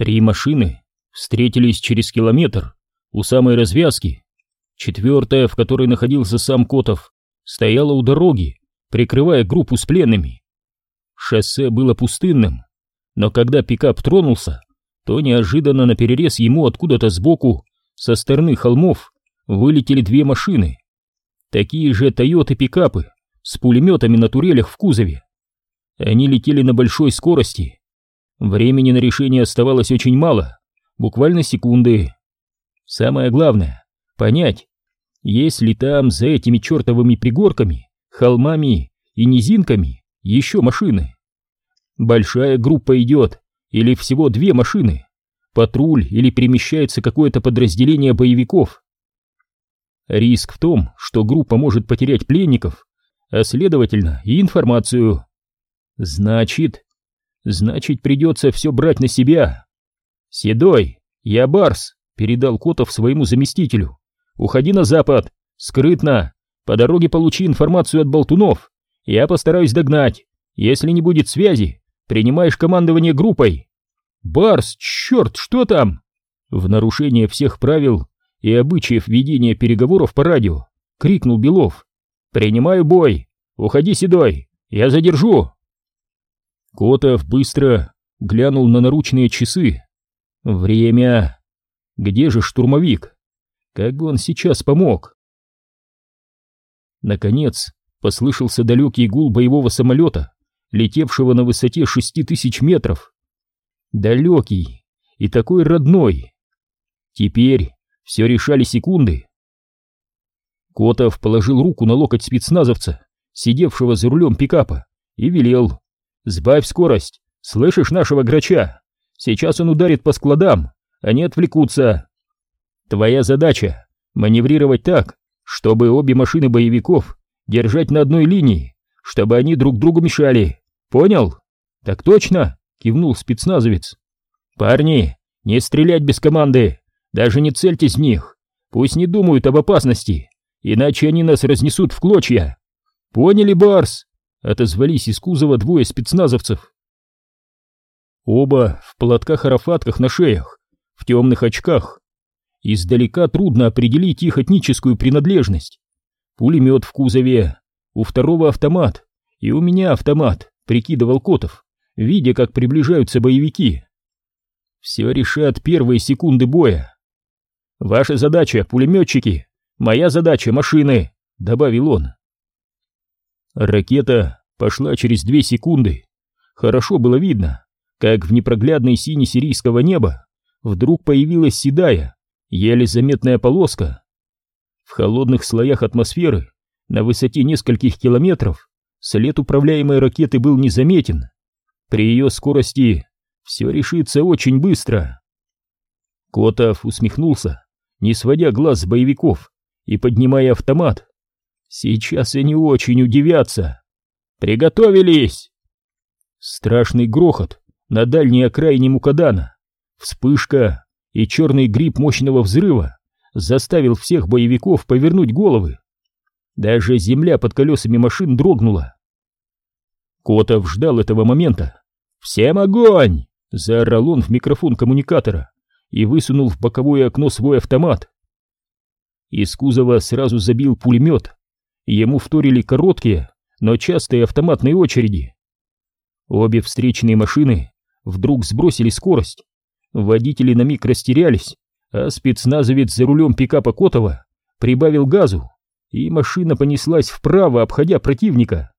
Три машины встретились через километр у самой развязки. Четвертая, в которой находился сам Котов, стояла у дороги, прикрывая группу с пленными. Шоссе было пустынным, но когда пикап тронулся, то неожиданно на перерез ему откуда-то сбоку, со стороны холмов, вылетели две машины. Такие же Тойоты-пикапы с пулеметами на турелях в кузове. Они летели на большой скорости. Времени на решение оставалось очень мало, буквально секунды. Самое главное — понять, есть ли там за этими чертовыми пригорками, холмами и низинками еще машины. Большая группа идет, или всего две машины, патруль или перемещается какое-то подразделение боевиков. Риск в том, что группа может потерять пленников, а следовательно и информацию. Значит, значит придется все брать на себя. Седой, я Барс, передал Котов своему заместителю. Уходи на запад, скрытно, по дороге получи информацию от болтунов. Я постараюсь догнать. Если не будет связи, принимаешь командование группой. Барс, черт, что там? В нарушение всех правил и обычаев ведения переговоров по радио, крикнул Белов. «Принимаю бой! Уходи, Седой! Я задержу!» Котов быстро глянул на наручные часы. «Время! Где же штурмовик? Как бы он сейчас помог?» Наконец послышался далекий гул боевого самолета, летевшего на высоте шести тысяч метров. Далекий и такой родной. Теперь все решали секунды. Котов положил руку на локоть спецназовца, сидевшего за рулем пикапа, и велел. «Сбавь скорость! Слышишь нашего грача? Сейчас он ударит по складам, они отвлекутся. Твоя задача — маневрировать так, чтобы обе машины боевиков держать на одной линии, чтобы они друг другу мешали. Понял?» «Так точно!» — кивнул спецназовец. «Парни, не стрелять без команды! Даже не цельтесь в них. Пусть не думают об опасности, иначе они нас разнесут в клочья. Поняли, Барс? Отозвались из кузова двое спецназовцев. Оба в платках-арафатках на шеях, в темных очках. Издалека трудно определить их этническую принадлежность. Пулемет в кузове, у второго автомат, и у меня автомат, прикидывал Котов, видя, как приближаются боевики. Все решат первые секунды боя. «Ваша задача, пулеметчики, моя задача, машины», — добавил он. Ракета пошла через две секунды. Хорошо было видно, как в непроглядной сине сирийского неба вдруг появилась седая, еле заметная полоска. В холодных слоях атмосферы, на высоте нескольких километров, след управляемой ракеты был незаметен. При ее скорости все решится очень быстро. Котов усмехнулся не сводя глаз с боевиков и поднимая автомат. Сейчас они очень удивятся. Приготовились! Страшный грохот на дальней окраине Мукадана, вспышка и черный гриб мощного взрыва заставил всех боевиков повернуть головы. Даже земля под колесами машин дрогнула. Котов ждал этого момента. «Всем огонь!» — заорал он в микрофон коммуникатора и высунул в боковое окно свой автомат. Из кузова сразу забил пулемет. Ему вторили короткие, но частые автоматные очереди. Обе встречные машины вдруг сбросили скорость. Водители на миг растерялись, а спецназовец за рулем пикапа Котова прибавил газу, и машина понеслась вправо, обходя противника.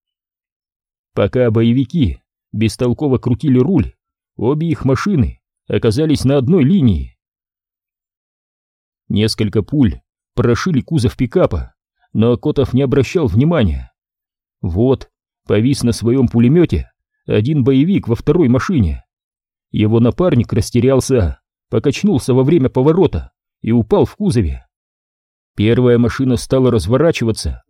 Пока боевики бестолково крутили руль, обе их машины оказались на одной линии. Несколько пуль прошили кузов пикапа, но Котов не обращал внимания. Вот, повис на своем пулемете один боевик во второй машине. Его напарник растерялся, покачнулся во время поворота и упал в кузове. Первая машина стала разворачиваться,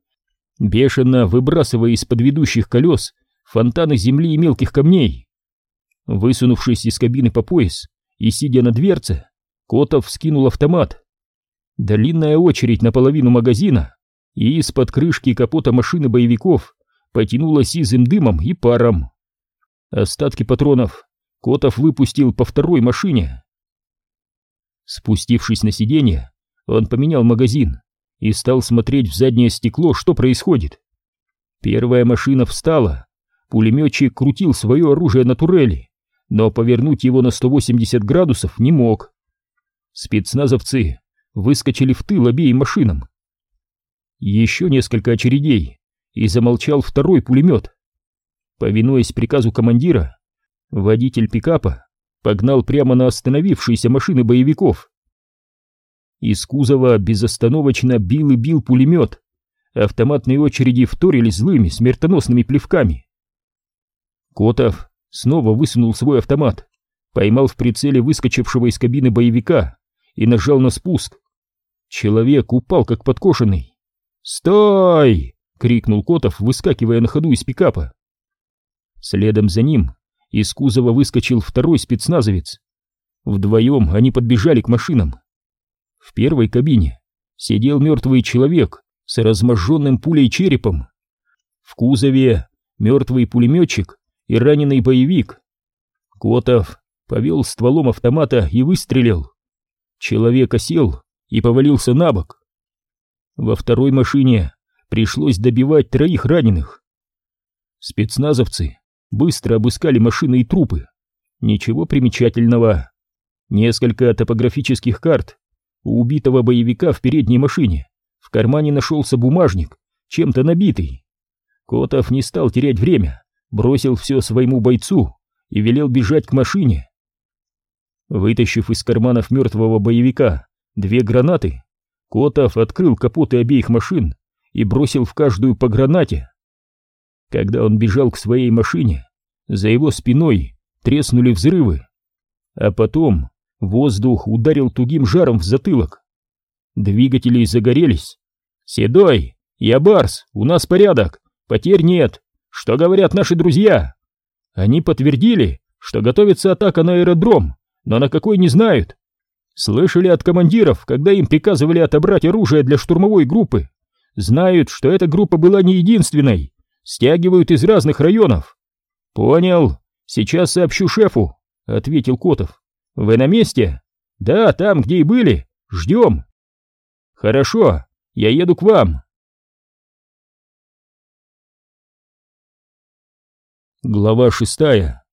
бешено выбрасывая из-под ведущих колес фонтаны земли и мелких камней. Высунувшись из кабины по пояс и сидя на дверце, Котов вскинул автомат. Длинная очередь наполовину магазина, и из-под крышки капота машины боевиков потянула сизым дымом и паром. Остатки патронов Котов выпустил по второй машине. Спустившись на сиденье, он поменял магазин и стал смотреть в заднее стекло, что происходит. Первая машина встала, пулеметчик крутил свое оружие на турели, но повернуть его на 180 градусов не мог. Спецназовцы выскочили в тыл обеим машинам. Еще несколько очередей, и замолчал второй пулемет. Повинуясь приказу командира, водитель пикапа погнал прямо на остановившиеся машины боевиков. Из кузова безостановочно бил и бил пулемет. Автоматные очереди вторили злыми смертоносными плевками. Котов снова высунул свой автомат, поймал в прицеле выскочившего из кабины боевика и нажал на спуск. Человек упал как подкошенный. «Стой!» — крикнул Котов, выскакивая на ходу из пикапа. Следом за ним из кузова выскочил второй спецназовец. Вдвоем они подбежали к машинам. В первой кабине сидел мертвый человек с разможженным пулей черепом. В кузове мертвый пулеметчик и раненый боевик. Котов повел стволом автомата и выстрелил. Человек осел и повалился на бок. Во второй машине пришлось добивать троих раненых. Спецназовцы быстро обыскали машины и трупы. Ничего примечательного. Несколько топографических карт. У убитого боевика в передней машине в кармане нашелся бумажник, чем-то набитый. Котов не стал терять время, бросил все своему бойцу и велел бежать к машине. Вытащив из карманов мертвого боевика две гранаты, Котов открыл капоты обеих машин и бросил в каждую по гранате. Когда он бежал к своей машине, за его спиной треснули взрывы, а потом воздух ударил тугим жаром в затылок. Двигатели загорелись. «Седой! Я Барс! У нас порядок! Потерь нет! Что говорят наши друзья?» Они подтвердили, что готовится атака на аэродром, но на какой не знают. Слышали от командиров, когда им приказывали отобрать оружие для штурмовой группы. Знают, что эта группа была не единственной. Стягивают из разных районов. Понял. Сейчас сообщу шефу, ответил Котов. Вы на месте? Да, там, где и были. Ждем. Хорошо, я еду к вам. Глава шестая.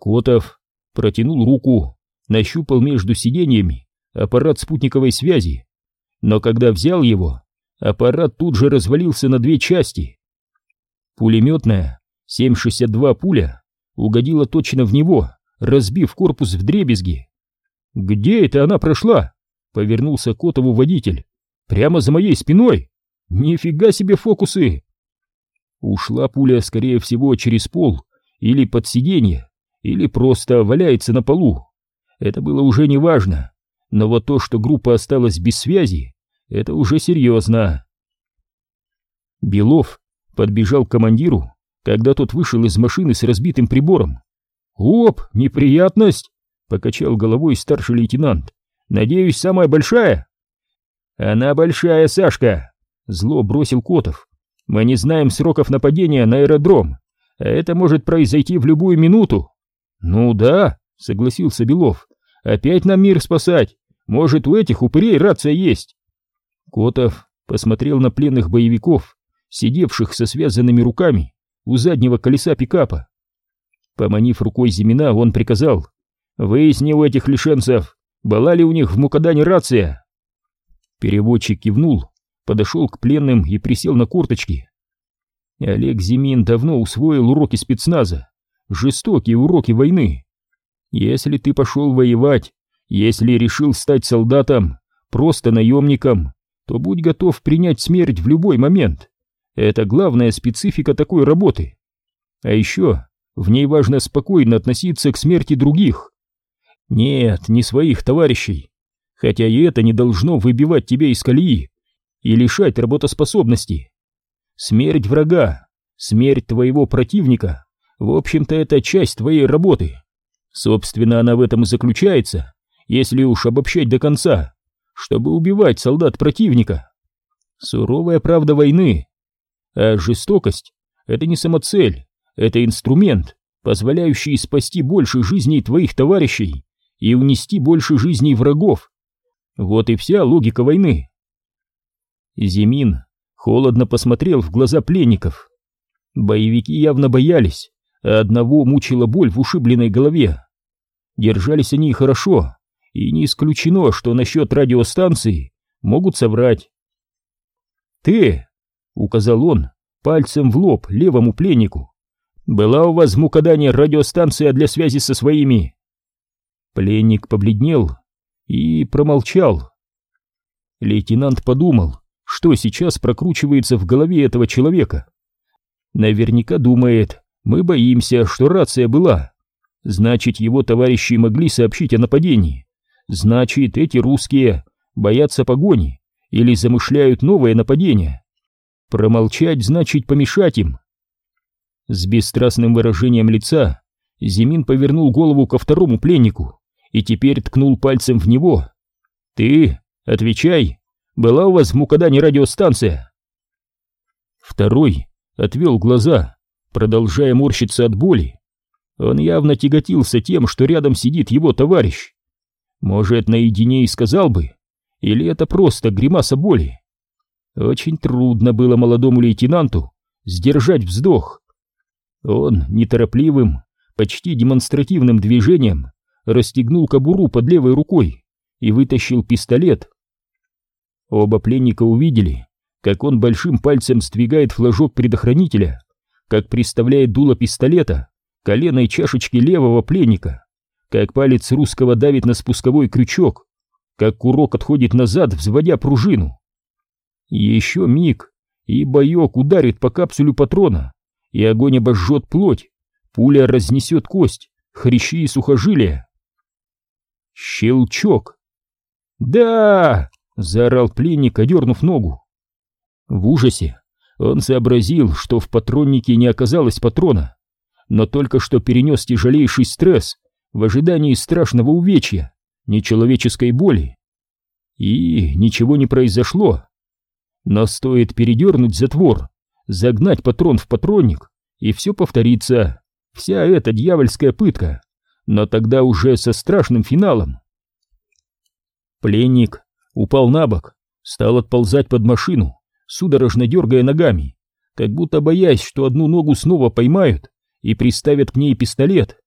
Котов протянул руку, нащупал между сиденьями аппарат спутниковой связи, но когда взял его, аппарат тут же развалился на две части. Пулеметная 7,62 пуля угодила точно в него, разбив корпус в дребезги. «Где это она прошла?» — повернулся Котову водитель. «Прямо за моей спиной! Нифига себе фокусы!» Ушла пуля, скорее всего, через пол или под сиденье, или просто валяется на полу. Это было уже не важно, но вот то, что группа осталась без связи, это уже серьезно. Белов подбежал к командиру, когда тот вышел из машины с разбитым прибором. «Оп, неприятность!» — покачал головой старший лейтенант. «Надеюсь, самая большая?» «Она большая, Сашка!» — зло бросил Котов. «Мы не знаем сроков нападения на аэродром, а это может произойти в любую минуту». «Ну да», — согласился Белов. «Опять нам мир спасать. Может, у этих упырей рация есть?» Котов посмотрел на пленных боевиков, сидевших со связанными руками у заднего колеса пикапа. Поманив рукой Зимина, он приказал «Выясни у этих лишенцев, была ли у них в Мукадане рация?» Переводчик кивнул, подошел к пленным и присел на корточки. Олег Зимин давно усвоил уроки спецназа жестокие уроки войны. Если ты пошел воевать, если решил стать солдатом, просто наемником, то будь готов принять смерть в любой момент. Это главная специфика такой работы. А еще в ней важно спокойно относиться к смерти других. Нет, не своих товарищей. Хотя и это не должно выбивать тебя из колеи и лишать работоспособности. Смерть врага, смерть твоего противника в общем-то, это часть твоей работы. Собственно, она в этом и заключается, если уж обобщать до конца, чтобы убивать солдат противника. Суровая правда войны. А жестокость — это не самоцель, это инструмент, позволяющие спасти больше жизней твоих товарищей и унести больше жизней врагов. Вот и вся логика войны. Зимин холодно посмотрел в глаза пленников. Боевики явно боялись, а одного мучила боль в ушибленной голове. Держались они хорошо, и не исключено, что насчет радиостанции могут соврать. «Ты!» — указал он пальцем в лоб левому пленнику. «Была у вас в Мукадане радиостанция для связи со своими?» Пленник побледнел и промолчал. Лейтенант подумал, что сейчас прокручивается в голове этого человека. Наверняка думает, мы боимся, что рация была. Значит, его товарищи могли сообщить о нападении. Значит, эти русские боятся погони или замышляют новое нападение. Промолчать значит помешать им. С бесстрастным выражением лица Зимин повернул голову ко второму пленнику и теперь ткнул пальцем в него. «Ты, отвечай, была у вас в Мукадане радиостанция?» Второй отвел глаза, продолжая морщиться от боли. Он явно тяготился тем, что рядом сидит его товарищ. Может, наедине и сказал бы, или это просто гримаса боли? Очень трудно было молодому лейтенанту сдержать вздох. Он неторопливым, почти демонстративным движением расстегнул кобуру под левой рукой и вытащил пистолет. Оба пленника увидели, как он большим пальцем сдвигает флажок предохранителя, как приставляет дуло пистолета коленой чашечки левого пленника, как палец русского давит на спусковой крючок, как курок отходит назад, взводя пружину. Еще миг, и боек ударит по капсулю патрона, и огонь обожжет плоть, пуля разнесет кость, хрящи и сухожилия. Щелчок. «Да!» — заорал пленник, одернув ногу. В ужасе он сообразил, что в патроннике не оказалось патрона, но только что перенес тяжелейший стресс в ожидании страшного увечья, нечеловеческой боли. И ничего не произошло. Но стоит передернуть затвор, загнать патрон в патронник, и все повторится. Вся эта дьявольская пытка, но тогда уже со страшным финалом. Пленник упал на бок, стал отползать под машину, судорожно дергая ногами, как будто боясь, что одну ногу снова поймают и приставят к ней пистолет.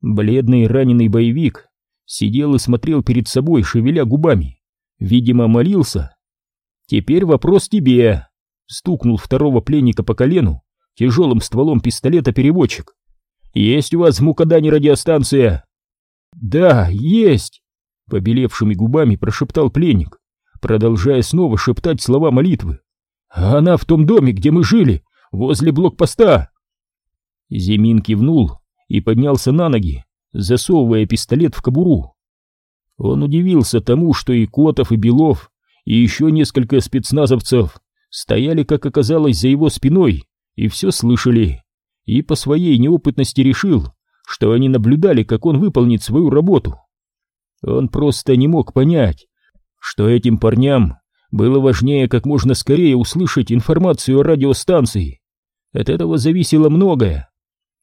Бледный раненый боевик сидел и смотрел перед собой, шевеля губами. Видимо, молился. «Теперь вопрос тебе», — стукнул второго пленника по колену тяжелым стволом пистолета переводчик. «Есть у вас в Мукадане радиостанция?» «Да, есть», — побелевшими губами прошептал пленник, продолжая снова шептать слова молитвы. «А она в том доме, где мы жили, возле блокпоста». Зимин кивнул и поднялся на ноги, засовывая пистолет в кобуру. Он удивился тому, что и Котов, и Белов, и еще несколько спецназовцев стояли, как оказалось, за его спиной и все слышали, и по своей неопытности решил, что они наблюдали, как он выполнит свою работу. Он просто не мог понять, что этим парням было важнее как можно скорее услышать информацию о радиостанции. От этого зависело многое.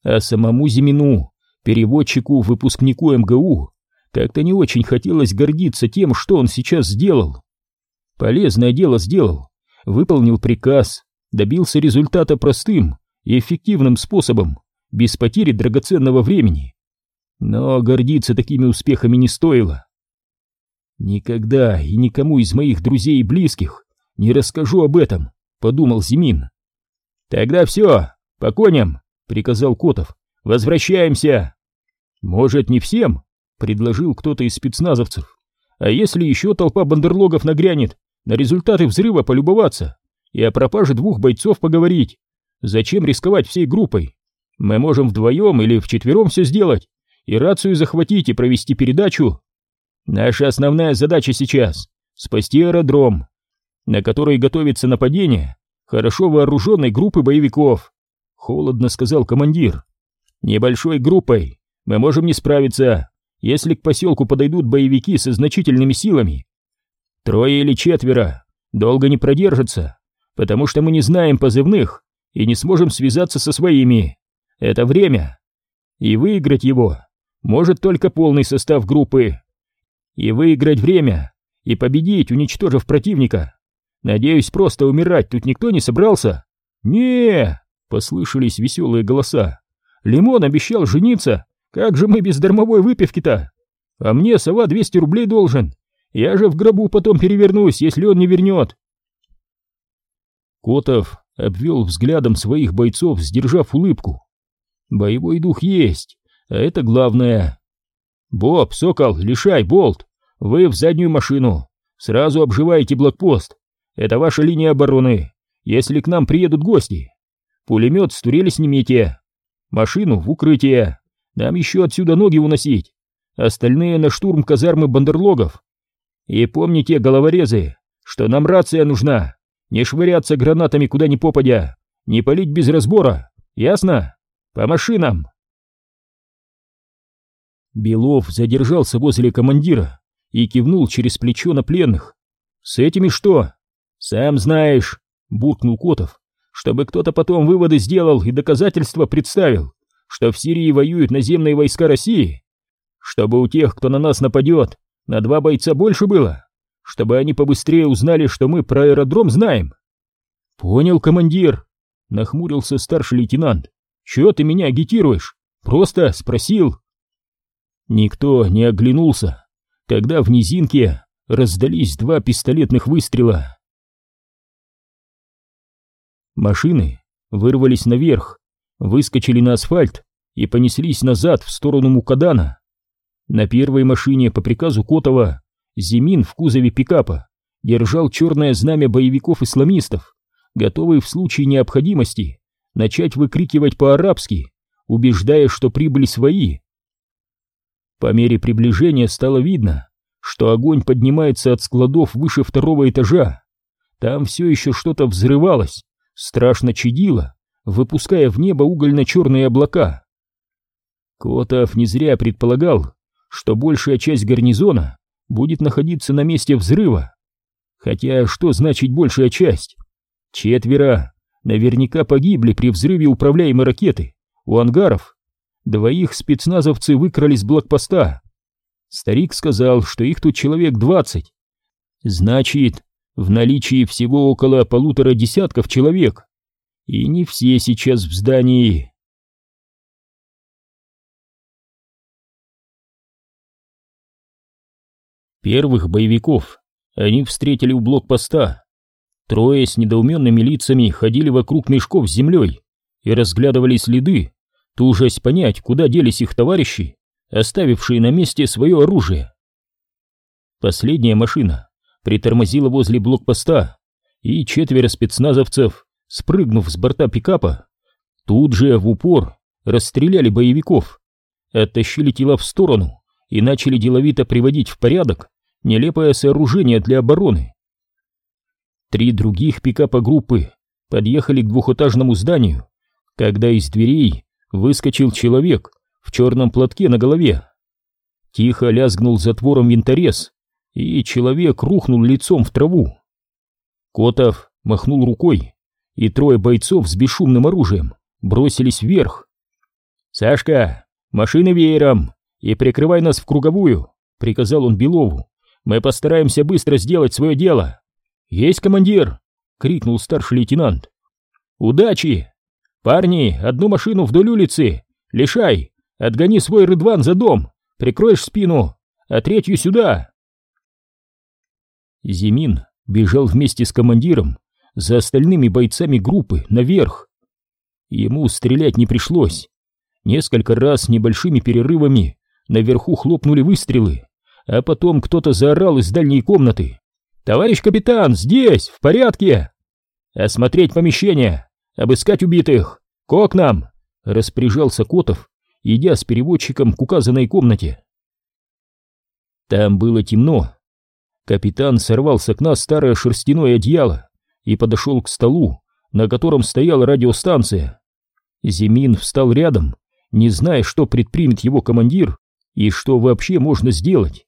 А самому Зимину переводчику, выпускнику МГУ, как-то не очень хотелось гордиться тем, что он сейчас сделал. Полезное дело сделал, выполнил приказ, добился результата простым и эффективным способом, без потери драгоценного времени. Но гордиться такими успехами не стоило. «Никогда и никому из моих друзей и близких не расскажу об этом», — подумал Зимин. «Тогда все, по коням», — приказал Котов. «Возвращаемся!» «Может, не всем?» — предложил кто-то из спецназовцев. «А если еще толпа бандерлогов нагрянет, на результаты взрыва полюбоваться и о пропаже двух бойцов поговорить? Зачем рисковать всей группой? Мы можем вдвоем или вчетвером все сделать, и рацию захватить и провести передачу. Наша основная задача сейчас — спасти аэродром, на который готовится нападение хорошо вооруженной группы боевиков», — холодно сказал командир. Небольшой группой мы можем не справиться, если к поселку подойдут боевики со значительными силами. Трое или четверо долго не продержатся, потому что мы не знаем позывных и не сможем связаться со своими. — это время. И выиграть его может только полный состав группы. И выиграть время, и победить, уничтожив противника. Надеюсь, просто умирать тут никто не собрался? не послышались веселые голоса. Лимон обещал жениться. Как же мы без дармовой выпивки-то? А мне сова 200 рублей должен. Я же в гробу потом перевернусь, если он не вернет. Котов обвел взглядом своих бойцов, сдержав улыбку. Боевой дух есть, а это главное. Боб, Сокол, Лишай, Болт, вы в заднюю машину. Сразу обживаете блокпост. Это ваша линия обороны, если к нам приедут гости. Пулемет с турели снимите. Машину в укрытие. Нам еще отсюда ноги уносить. Остальные на штурм казармы бандерлогов. И помните, головорезы, что нам рация нужна. Не швыряться гранатами куда ни попадя. Не палить без разбора. Ясно? По машинам. Белов задержался возле командира и кивнул через плечо на пленных. «С этими что?» «Сам знаешь», — буркнул Котов, «чтобы кто-то потом выводы сделал и доказательства представил, что в Сирии воюют наземные войска России, чтобы у тех, кто на нас нападет, на два бойца больше было, чтобы они побыстрее узнали, что мы про аэродром знаем». «Понял, командир», — нахмурился старший лейтенант. «Чего ты меня агитируешь? Просто спросил». Никто не оглянулся, когда в низинке раздались два пистолетных выстрела. Машины вырвались наверх, выскочили на асфальт и понеслись назад в сторону Мукадана. На первой машине по приказу Котова Зимин в кузове пикапа держал черное знамя боевиков-исламистов, готовый в случае необходимости начать выкрикивать по-арабски, убеждая, что прибыли свои. По мере приближения стало видно, что огонь поднимается от складов выше второго этажа. Там все еще что-то взрывалось, страшно чадило, выпуская в небо угольно-черные облака. Котов не зря предполагал, что большая часть гарнизона будет находиться на месте взрыва. Хотя что значит большая часть? Четверо наверняка погибли при взрыве управляемой ракеты у ангаров Двоих спецназовцы выкрали с блокпоста. Старик сказал, что их тут человек двадцать. Значит, в наличии всего около полутора десятков человек. И не все сейчас в здании. Первых боевиков они встретили у блокпоста. Трое с недоуменными лицами ходили вокруг мешков с землей и разглядывали следы, тужась понять, куда делись их товарищи, оставившие на месте свое оружие. Последняя машина притормозила возле блокпоста, и четверо спецназовцев, спрыгнув с борта пикапа, тут же в упор расстреляли боевиков, оттащили тела в сторону и начали деловито приводить в порядок нелепое сооружение для обороны. Три других пикапа группы подъехали к двухэтажному зданию, когда из дверей выскочил человек в черном платке на голове. Тихо лязгнул затвором винторез, и человек рухнул лицом в траву. Котов махнул рукой, и трое бойцов с бесшумным оружием бросились вверх. «Сашка, машины веером и прикрывай нас в круговую», — приказал он Белову. «Мы постараемся быстро сделать свое дело». «Есть командир!» — крикнул старший лейтенант. «Удачи!» «Парни, одну машину вдоль улицы! Лишай! Отгони свой рыдван за дом! Прикроешь спину! А третью сюда!» Зимин бежал вместе с командиром за остальными бойцами группы наверх. Ему стрелять не пришлось. Несколько раз небольшими перерывами наверху хлопнули выстрелы, а потом кто-то заорал из дальней комнаты. «Товарищ капитан, здесь, в порядке!» «Осмотреть помещение! Обыскать убитых! К окнам!» — распоряжался Котов, идя с переводчиком к указанной комнате. Там было темно. Капитан сорвал с окна старое шерстяное одеяло и подошел к столу, на котором стояла радиостанция. Зимин встал рядом, не зная, что предпримет его командир и что вообще можно сделать.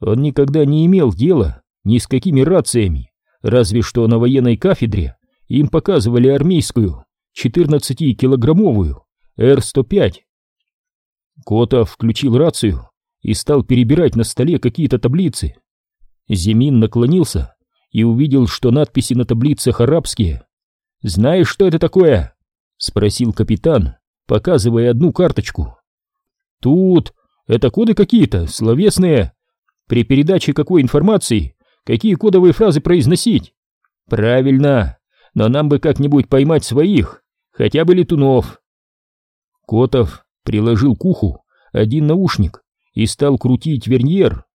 Он никогда не имел дела ни с какими рациями, разве что на военной кафедре им показывали армейскую, 14-килограммовую, Р-105. Котов включил рацию и стал перебирать на столе какие-то таблицы. Зимин наклонился и увидел, что надписи на таблицах арабские. «Знаешь, что это такое?» — спросил капитан, показывая одну карточку. «Тут это коды какие-то, словесные. При передаче какой информации, какие кодовые фразы произносить?» «Правильно, но нам бы как-нибудь поймать своих, хотя бы летунов». Котов приложил к уху один наушник и стал крутить верньер.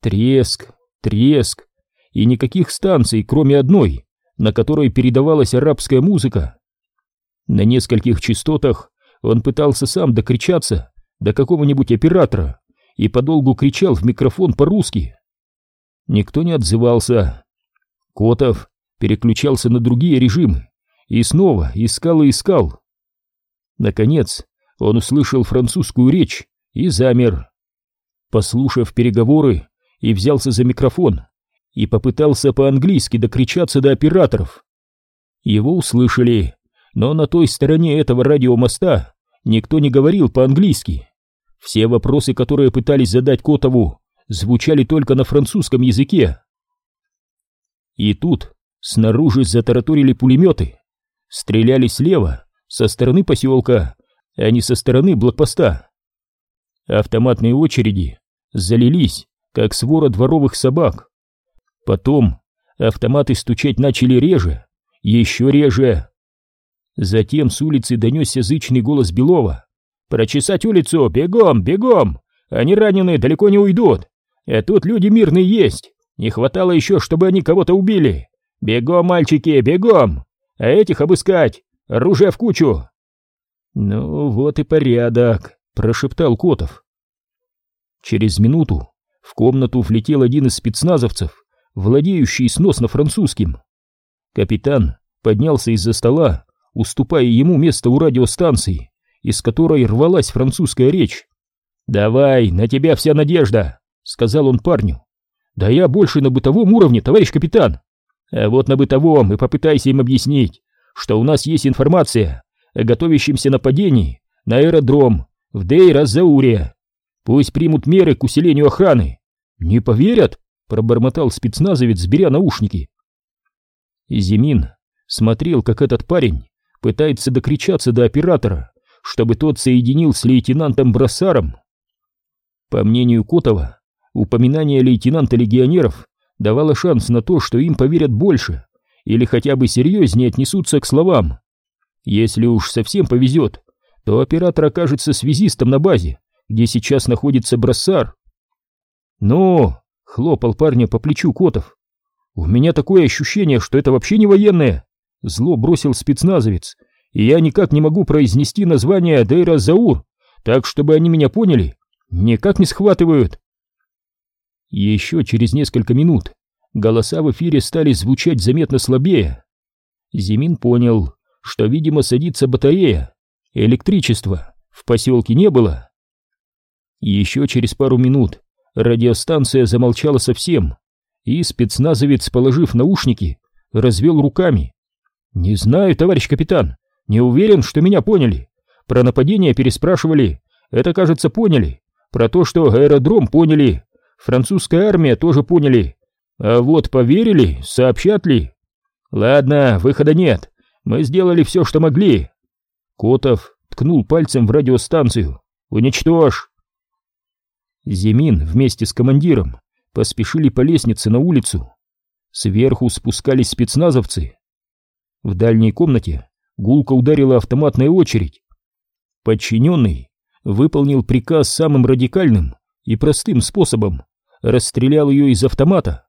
Треск, треск, и никаких станций, кроме одной, на которой передавалась арабская музыка. На нескольких частотах он пытался сам докричаться до какого-нибудь оператора и подолгу кричал в микрофон по-русски. Никто не отзывался. Котов переключался на другие режимы и снова искал и искал. Наконец, он услышал французскую речь и замер. Послушав переговоры, и взялся за микрофон, и попытался по-английски докричаться до операторов. Его услышали, но на той стороне этого радиомоста никто не говорил по-английски. Все вопросы, которые пытались задать Котову, звучали только на французском языке. И тут снаружи затараторили пулеметы. Стреляли слева, со стороны поселка, а не со стороны блокпоста. Автоматные очереди залились, как свора дворовых собак. Потом автоматы стучать начали реже, еще реже. Затем с улицы донесся зычный голос Белова. «Прочесать улицу! Бегом, бегом! Они раненые далеко не уйдут! А тут люди мирные есть! Не хватало еще, чтобы они кого-то убили! Бегом, мальчики, бегом! А этих обыскать! Оружие в кучу!» «Ну вот и порядок», — прошептал Котов. Через минуту в комнату влетел один из спецназовцев, владеющий сносно французским. Капитан поднялся из-за стола, уступая ему место у радиостанции, из которой рвалась французская речь. «Давай, на тебя вся надежда», — сказал он парню. «Да я больше на бытовом уровне, товарищ капитан. А вот на бытовом и попытайся им объяснить, что у нас есть информация о готовящемся нападении на аэродром в Дейр-Азауре. Пусть примут меры к усилению охраны. Не поверят?» пробормотал спецназовец, беря наушники. Зимин смотрел, как этот парень пытается докричаться до оператора, чтобы тот соединил с лейтенантом Броссаром. По мнению Котова, упоминание лейтенанта легионеров давало шанс на то, что им поверят больше или хотя бы серьезнее отнесутся к словам. Если уж совсем повезет, то оператор окажется связистом на базе, где сейчас находится Броссар. «Ну, Хлопал парня по плечу Котов. «У меня такое ощущение, что это вообще не военное!» Зло бросил спецназовец. «И я никак не могу произнести название Дейра Заур, так, чтобы они меня поняли. Никак не схватывают!» Еще через несколько минут голоса в эфире стали звучать заметно слабее. Зимин понял, что, видимо, садится батарея. Электричества в поселке не было. Еще через пару минут радиостанция замолчала совсем, и спецназовец, положив наушники, развел руками. «Не знаю, товарищ капитан, не уверен, что меня поняли. Про нападение переспрашивали, это, кажется, поняли. Про то, что аэродром поняли, французская армия тоже поняли. А вот поверили, сообщат ли? Ладно, выхода нет, мы сделали все, что могли». Котов ткнул пальцем в радиостанцию. «Уничтожь!» Зимин вместе с командиром поспешили по лестнице на улицу. Сверху спускались спецназовцы. В дальней комнате гулко ударила автоматная очередь. Подчиненный выполнил приказ самым радикальным и простым способом, расстрелял ее из автомата.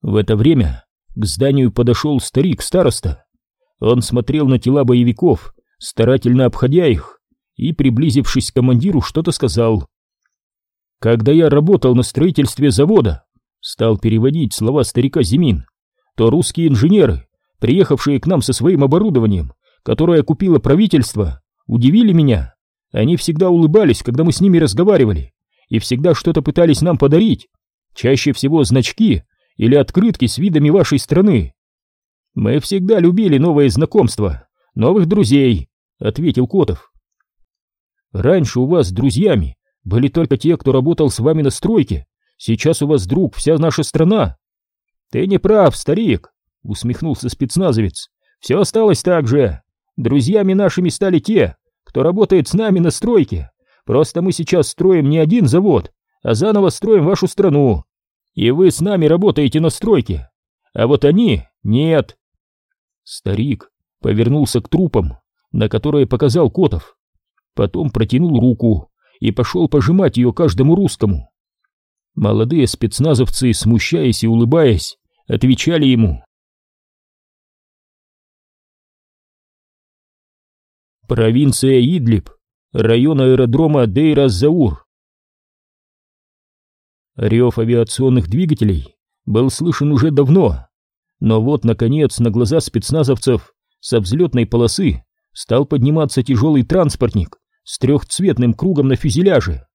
В это время к зданию подошел старик-староста. Он смотрел на тела боевиков, старательно обходя их и, приблизившись к командиру, что-то сказал. «Когда я работал на строительстве завода», стал переводить слова старика Зимин, то русские инженеры, приехавшие к нам со своим оборудованием, которое купило правительство, удивили меня. Они всегда улыбались, когда мы с ними разговаривали, и всегда что-то пытались нам подарить, чаще всего значки или открытки с видами вашей страны. Мы всегда любили новые знакомства, новых друзей», — ответил Котов. «Раньше у вас с друзьями были только те, кто работал с вами на стройке. Сейчас у вас друг вся наша страна». «Ты не прав, старик», — усмехнулся спецназовец. «Все осталось так же. Друзьями нашими стали те, кто работает с нами на стройке. Просто мы сейчас строим не один завод, а заново строим вашу страну. И вы с нами работаете на стройке. А вот они — нет». Старик повернулся к трупам, на которые показал Котов. Потом протянул руку и пошел пожимать ее каждому русскому. Молодые спецназовцы, смущаясь и улыбаясь, отвечали ему. Провинция Идлиб, район аэродрома Дейр-Аз-Заур. Рев авиационных двигателей был слышен уже давно, но вот, наконец, на глаза спецназовцев со взлетной полосы стал подниматься тяжелый транспортник с трехцветным кругом на фюзеляже.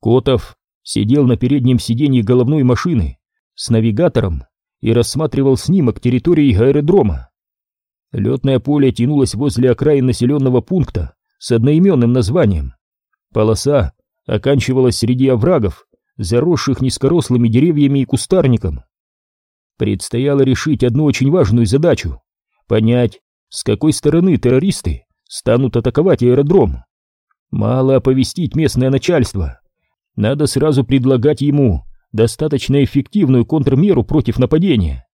Котов сидел на переднем сиденье головной машины с навигатором и рассматривал снимок территории аэродрома. Летное поле тянулось возле окраин населенного пункта с одноименным названием. Полоса оканчивалась среди оврагов, заросших низкорослыми деревьями и кустарником. Предстояло решить одну очень важную задачу — понять, с какой стороны террористы станут атаковать аэродром. Мало оповестить местное начальство. Надо сразу предлагать ему достаточно эффективную контрмеру против нападения.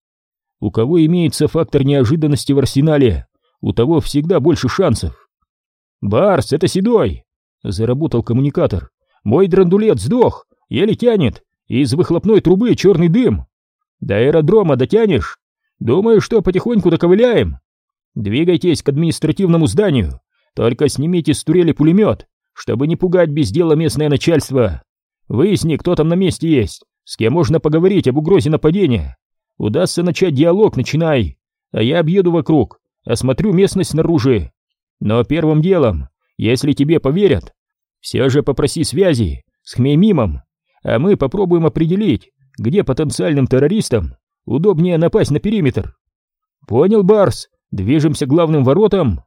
У кого имеется фактор неожиданности в арсенале, у того всегда больше шансов. «Барс, это Седой!» — заработал коммуникатор. «Мой драндулет сдох, еле тянет, из выхлопной трубы черный дым. До аэродрома дотянешь? Думаю, что потихоньку доковыляем. Двигайтесь к административному зданию, только снимите с турели пулемет, чтобы не пугать без дела местное начальство. Выясни, кто там на месте есть, с кем можно поговорить об угрозе нападения. Удастся начать диалог, начинай, а я объеду вокруг, осмотрю местность снаружи. Но первым делом, если тебе поверят, все же попроси связи с Хмеймимом, а мы попробуем определить, где потенциальным террористам удобнее напасть на периметр. Понял, Барс? Движемся к главным воротам.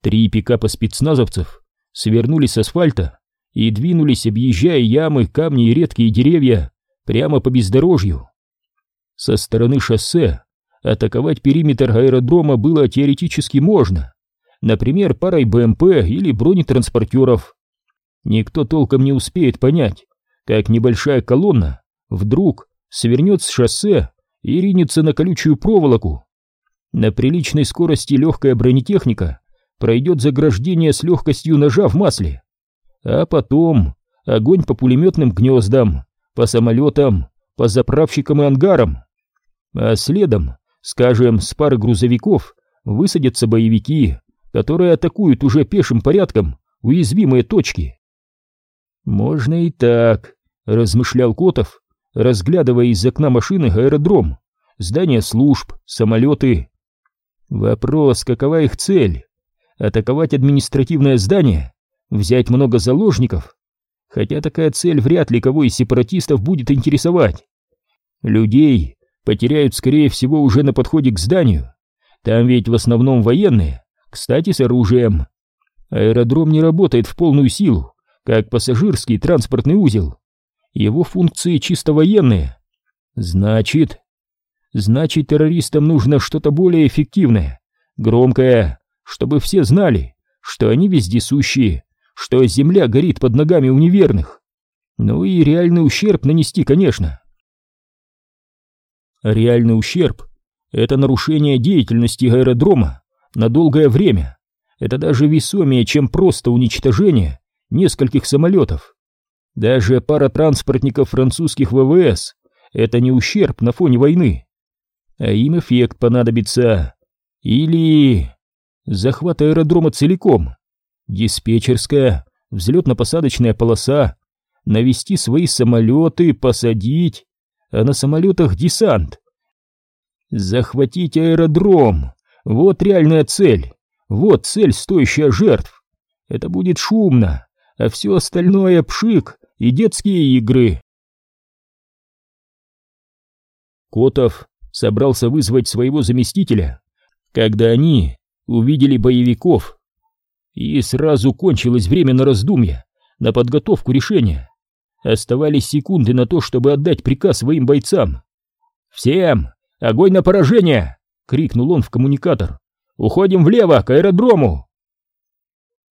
Три пикапа спецназовцев свернули с асфальта и двинулись, объезжая ямы, камни и редкие деревья, прямо по бездорожью. Со стороны шоссе атаковать периметр аэродрома было теоретически можно, например, парой БМП или бронетранспортеров. Никто толком не успеет понять, как небольшая колонна вдруг свернет с шоссе и ринется на колючую проволоку. На приличной скорости легкая бронетехника пройдет заграждение с легкостью ножа в масле. А потом огонь по пулеметным гнездам, по самолетам, по заправщикам и ангарам. А следом, скажем, с пары грузовиков высадятся боевики, которые атакуют уже пешим порядком уязвимые точки. Можно и так, размышлял Котов, разглядывая из окна машины аэродром, здания служб, самолеты. Вопрос, какова их цель? Атаковать административное здание? Взять много заложников? Хотя такая цель вряд ли кого из сепаратистов будет интересовать. Людей потеряют, скорее всего, уже на подходе к зданию. Там ведь в основном военные, кстати, с оружием. Аэродром не работает в полную силу, как пассажирский транспортный узел. Его функции чисто военные. Значит... Значит, террористам нужно что-то более эффективное, громкое, чтобы все знали, что они вездесущие, что земля горит под ногами у неверных. Ну и реальный ущерб нанести, конечно. Реальный ущерб — это нарушение деятельности аэродрома на долгое время. Это даже весомее, чем просто уничтожение нескольких самолетов. Даже пара транспортников французских ВВС — это не ущерб на фоне войны. А им эффект понадобится. Или... Захват аэродрома целиком. Диспетчерская, взлетно-посадочная полоса. Навести свои самолеты, посадить. А на самолетах десант. Захватить аэродром. Вот реальная цель. Вот цель, стоящая жертв. Это будет шумно, а все остальное пшик и детские игры. Котов собрался вызвать своего заместителя, когда они увидели боевиков. И сразу кончилось время на раздумья, на подготовку решения. Оставались секунды на то, чтобы отдать приказ своим бойцам. «Всем! Огонь на поражение!» — крикнул он в коммуникатор. «Уходим влево, к аэродрому!»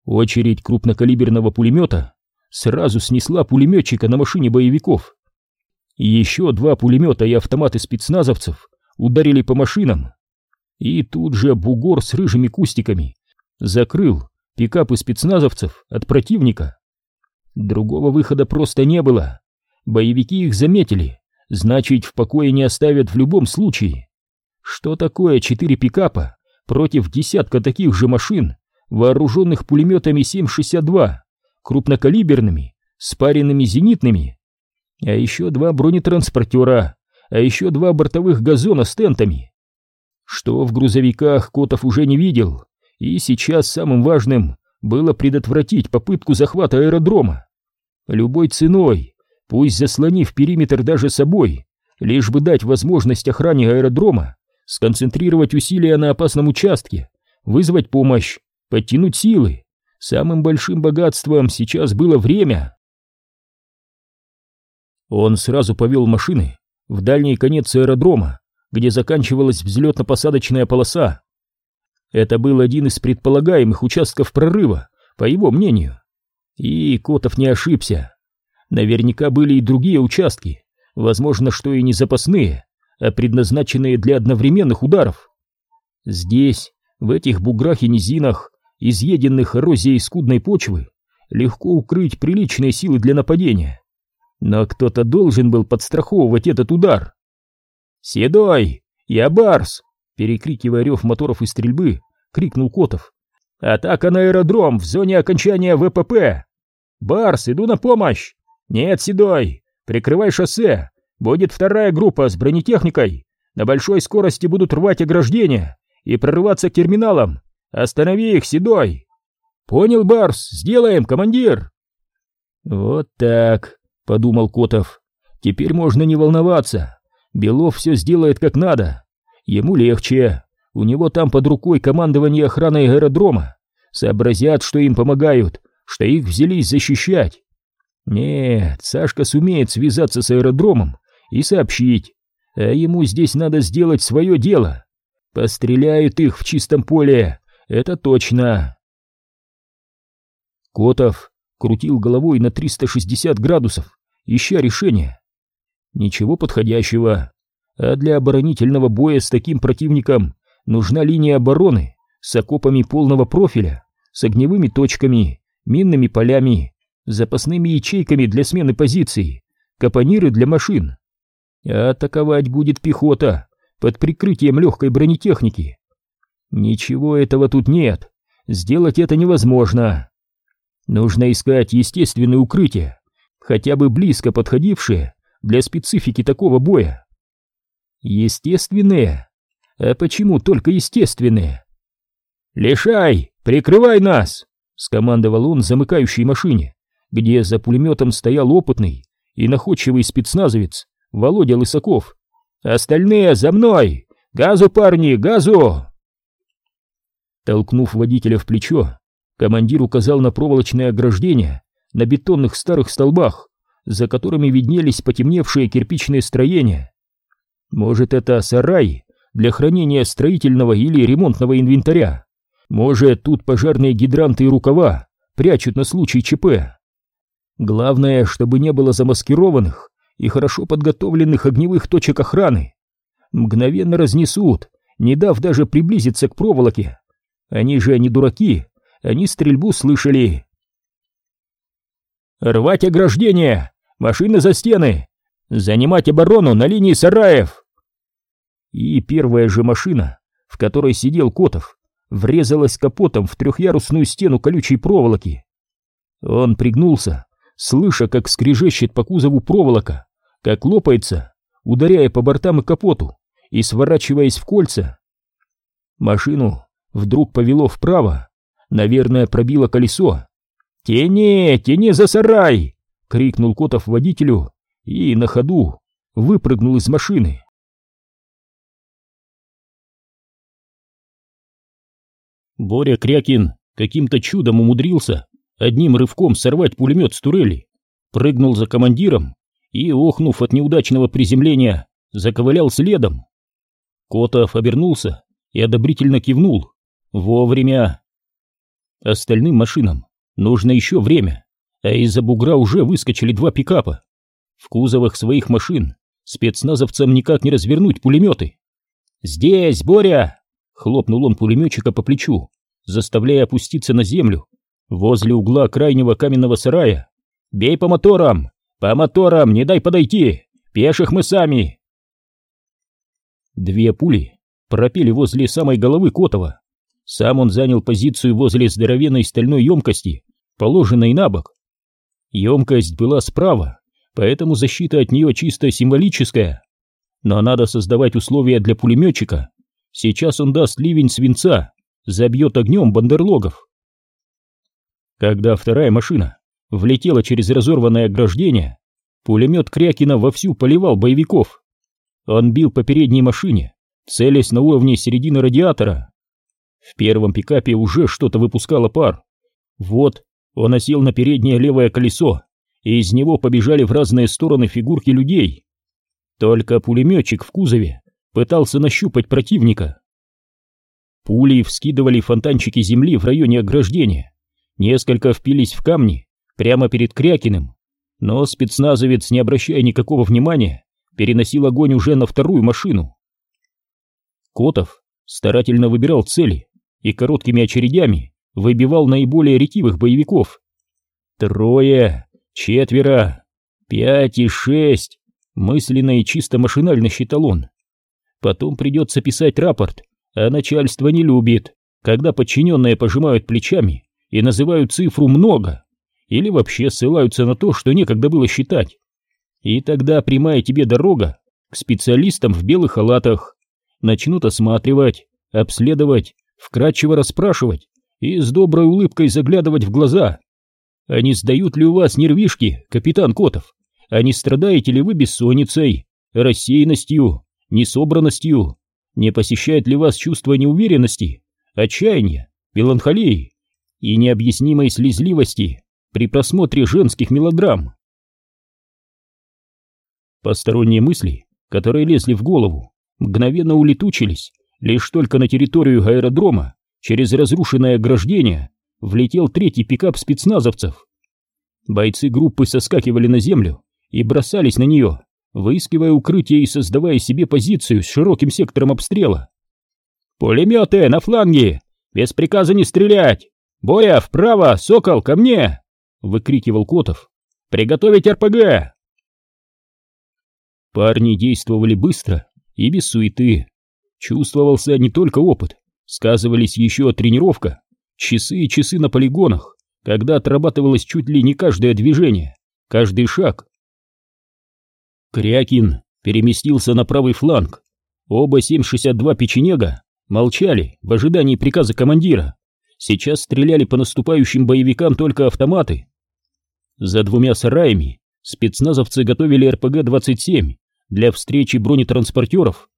Очередь крупнокалиберного пулемета сразу снесла пулеметчика на машине боевиков. И еще два пулемета и автоматы спецназовцев ударили по машинам. И тут же бугор с рыжими кустиками закрыл пикапы спецназовцев от противника. Другого выхода просто не было. Боевики их заметили, значит, в покое не оставят в любом случае. Что такое четыре пикапа против десятка таких же машин, вооруженных пулеметами 7,62, крупнокалиберными, спаренными зенитными? А еще два бронетранспортера, а еще два бортовых газона с тентами. Что в грузовиках Котов уже не видел, и сейчас самым важным было предотвратить попытку захвата аэродрома. Любой ценой, пусть заслонив периметр даже собой, лишь бы дать возможность охране аэродрома сконцентрировать усилия на опасном участке, вызвать помощь, подтянуть силы. Самым большим богатством сейчас было время. Он сразу повел машины в дальний конец аэродрома, где заканчивалась взлетно-посадочная полоса. Это был один из предполагаемых участков прорыва, по его мнению. И Котов не ошибся. Наверняка были и другие участки, возможно, что и не запасные, а предназначенные для одновременных ударов. Здесь, в этих буграх и низинах, изъеденных эрозией скудной почвы, легко укрыть приличные силы для нападения. Но кто-то должен был подстраховывать этот удар. «Седой! Я Барс!» Перекрикивая рев моторов и стрельбы, крикнул Котов. «Атака на аэродром в зоне окончания ВПП! Барс, иду на помощь! Нет, Седой, прикрывай шоссе! Будет вторая группа с бронетехникой! На большой скорости будут рвать ограждения и прорываться к терминалам! Останови их, Седой!» «Понял, Барс, сделаем, командир!» «Вот так», — подумал Котов. «Теперь можно не волноваться. Белов все сделает как надо. Ему легче. У него там под рукой командование охраной аэродрома. Сообразят, что им помогают, что их взялись защищать. Нет, Сашка сумеет связаться с аэродромом и сообщить. А ему здесь надо сделать свое дело. Постреляют их в чистом поле, это точно. Котов крутил головой на 360 градусов, ища решение. Ничего подходящего а для оборонительного боя с таким противником нужна линия обороны с окопами полного профиля, с огневыми точками, минными полями, запасными ячейками для смены позиций, капониры для машин. А атаковать будет пехота под прикрытием легкой бронетехники. Ничего этого тут нет, сделать это невозможно. Нужно искать естественные укрытия, хотя бы близко подходившие для специфики такого боя. Естественные? А почему только естественные? «Лишай, прикрывай нас!» — скомандовал он замыкающей машине, где за пулеметом стоял опытный и находчивый спецназовец Володя Лысаков. «Остальные за мной! Газу, парни, газу!» Толкнув водителя в плечо, командир указал на проволочное ограждение на бетонных старых столбах, за которыми виднелись потемневшие кирпичные строения. Может, это сарай для хранения строительного или ремонтного инвентаря. Может, тут пожарные гидранты и рукава прячут на случай ЧП. Главное, чтобы не было замаскированных и хорошо подготовленных огневых точек охраны. Мгновенно разнесут, не дав даже приблизиться к проволоке. Они же не дураки, они стрельбу слышали. «Рвать ограждение! Машины за стены! Занимать оборону на линии сараев!» И первая же машина, в которой сидел Котов, врезалась капотом в трехъярусную стену колючей проволоки. Он пригнулся, слыша, как скрежещет по кузову проволока, как лопается, ударяя по бортам и капоту и сворачиваясь в кольца. Машину вдруг повело вправо, наверное, пробило колесо. «Тяни, тяни за сарай!» — крикнул Котов водителю и на ходу выпрыгнул из машины. Боря Крякин каким-то чудом умудрился одним рывком сорвать пулемет с турели, прыгнул за командиром и, охнув от неудачного приземления, заковылял следом. Котов обернулся и одобрительно кивнул. Вовремя. Остальным машинам нужно еще время, а из-за бугра уже выскочили два пикапа. В кузовах своих машин спецназовцам никак не развернуть пулеметы. «Здесь, Боря!» — хлопнул он пулеметчика по плечу, заставляя опуститься на землю возле угла крайнего каменного сарая. «Бей по моторам! По моторам! Не дай подойти! Пеших мы сами!» Две пули пропели возле самой головы Котова. Сам он занял позицию возле здоровенной стальной емкости, положенной на бок. Емкость была справа, поэтому защита от нее чисто символическая. Но надо создавать условия для пулеметчика. Сейчас он даст ливень свинца, забьет огнем бандерлогов. Когда вторая машина влетела через разорванное ограждение, пулемет Крякина вовсю поливал боевиков. Он бил по передней машине, целясь на уровне середины радиатора. В первом пикапе уже что-то выпускало пар. Вот, он осел на переднее левое колесо, и из него побежали в разные стороны фигурки людей. Только пулеметчик в кузове пытался нащупать противника. Пули вскидывали фонтанчики земли в районе ограждения. Несколько впились в камни прямо перед Крякиным, но спецназовец, не обращая никакого внимания, переносил огонь уже на вторую машину. Котов старательно выбирал цели и короткими очередями выбивал наиболее ретивых боевиков. Трое, четверо, пять и шесть, мысленно и чисто машинально считал он. Потом придется писать рапорт, а начальство не любит, когда подчиненные пожимают плечами и называют цифру много, или вообще ссылаются на то, что некогда было считать. И тогда прямая тебе дорога к специалистам в белых халатах. Начнут осматривать, обследовать, вкратчиво расспрашивать и с доброй улыбкой заглядывать в глаза. А не сдают ли у вас нервишки, капитан Котов? А не страдаете ли вы бессонницей, рассеянностью, несобранностью? Не посещает ли вас чувство неуверенности, отчаяния, меланхолии и необъяснимой слезливости при просмотре женских мелодрам? Посторонние мысли, которые лезли в голову, мгновенно улетучились, лишь только на территорию аэродрома через разрушенное ограждение влетел третий пикап спецназовцев. Бойцы группы соскакивали на землю и бросались на нее, выискивая укрытие и создавая себе позицию с широким сектором обстрела. «Пулеметы на фланге! Без приказа не стрелять! Боя вправо! Сокол, ко мне!» — выкрикивал Котов. «Приготовить РПГ!» Парни действовали быстро и без суеты. Чувствовался не только опыт, сказывались еще тренировка, часы и часы на полигонах, когда отрабатывалось чуть ли не каждое движение, каждый шаг. Крякин переместился на правый фланг. Оба 762 печенега молчали в ожидании приказа командира. Сейчас стреляли по наступающим боевикам только автоматы. За двумя сараями спецназовцы готовили РПГ-27 для встречи бронетранспортеров.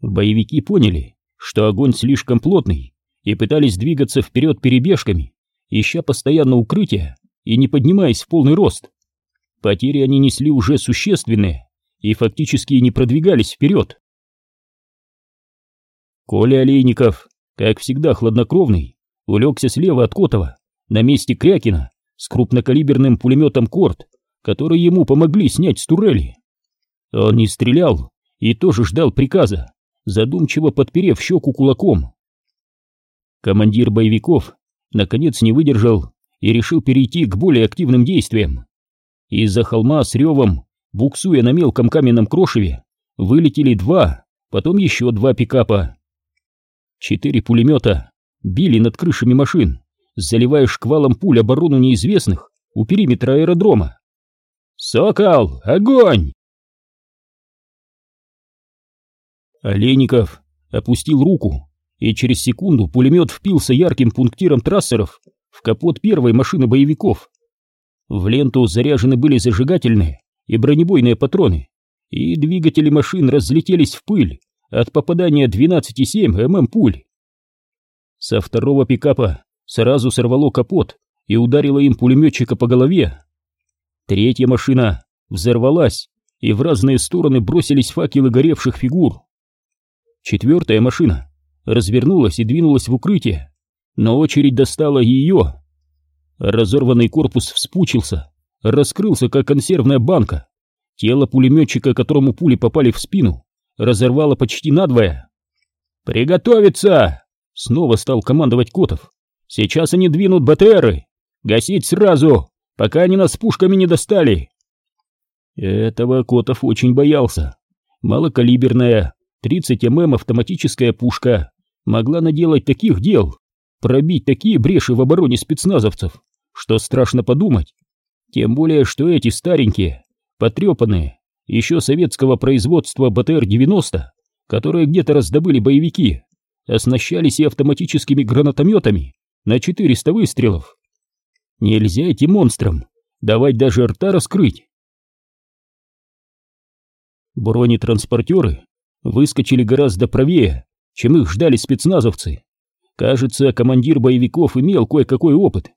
Боевики поняли, что огонь слишком плотный, и пытались двигаться вперед перебежками, ища постоянно укрытие и не поднимаясь в полный рост. Потери они несли уже существенные и фактически не продвигались вперед. Коля Олейников, как всегда хладнокровный, улегся слева от Котова, на месте Крякина, с крупнокалиберным пулеметом «Корт», который ему помогли снять с турели. Он не стрелял и тоже ждал приказа, задумчиво подперев щеку кулаком. Командир боевиков наконец не выдержал и решил перейти к более активным действиям. Из-за холма с ревом, буксуя на мелком каменном крошеве, вылетели два, потом еще два пикапа. Четыре пулемета били над крышами машин, заливая шквалом пуль оборону неизвестных у периметра аэродрома. «Сокол, огонь!» Олейников опустил руку, и через секунду пулемет впился ярким пунктиром трассеров в капот первой машины боевиков. В ленту заряжены были зажигательные и бронебойные патроны, и двигатели машин разлетелись в пыль от попадания 12,7 мм пуль. Со второго пикапа сразу сорвало капот и ударило им пулеметчика по голове. Третья машина взорвалась, и в разные стороны бросились факелы горевших фигур. Четвертая машина развернулась и двинулась в укрытие, но очередь достала ее. Разорванный корпус вспучился, раскрылся, как консервная банка. Тело пулеметчика, которому пули попали в спину, разорвало почти надвое. «Приготовиться!» — снова стал командовать Котов. «Сейчас они двинут БТРы! Гасить сразу, пока они нас пушками не достали!» Этого Котов очень боялся. Малокалиберная, 30 мм автоматическая пушка могла наделать таких дел, пробить такие бреши в обороне спецназовцев, что страшно подумать. Тем более, что эти старенькие, потрепанные, еще советского производства БТР-90, которые где-то раздобыли боевики, оснащались и автоматическими гранатометами на 400 выстрелов. Нельзя этим монстрам давать даже рта раскрыть. Бронетранспортеры выскочили гораздо правее, чем их ждали спецназовцы. Кажется, командир боевиков имел кое-какой опыт.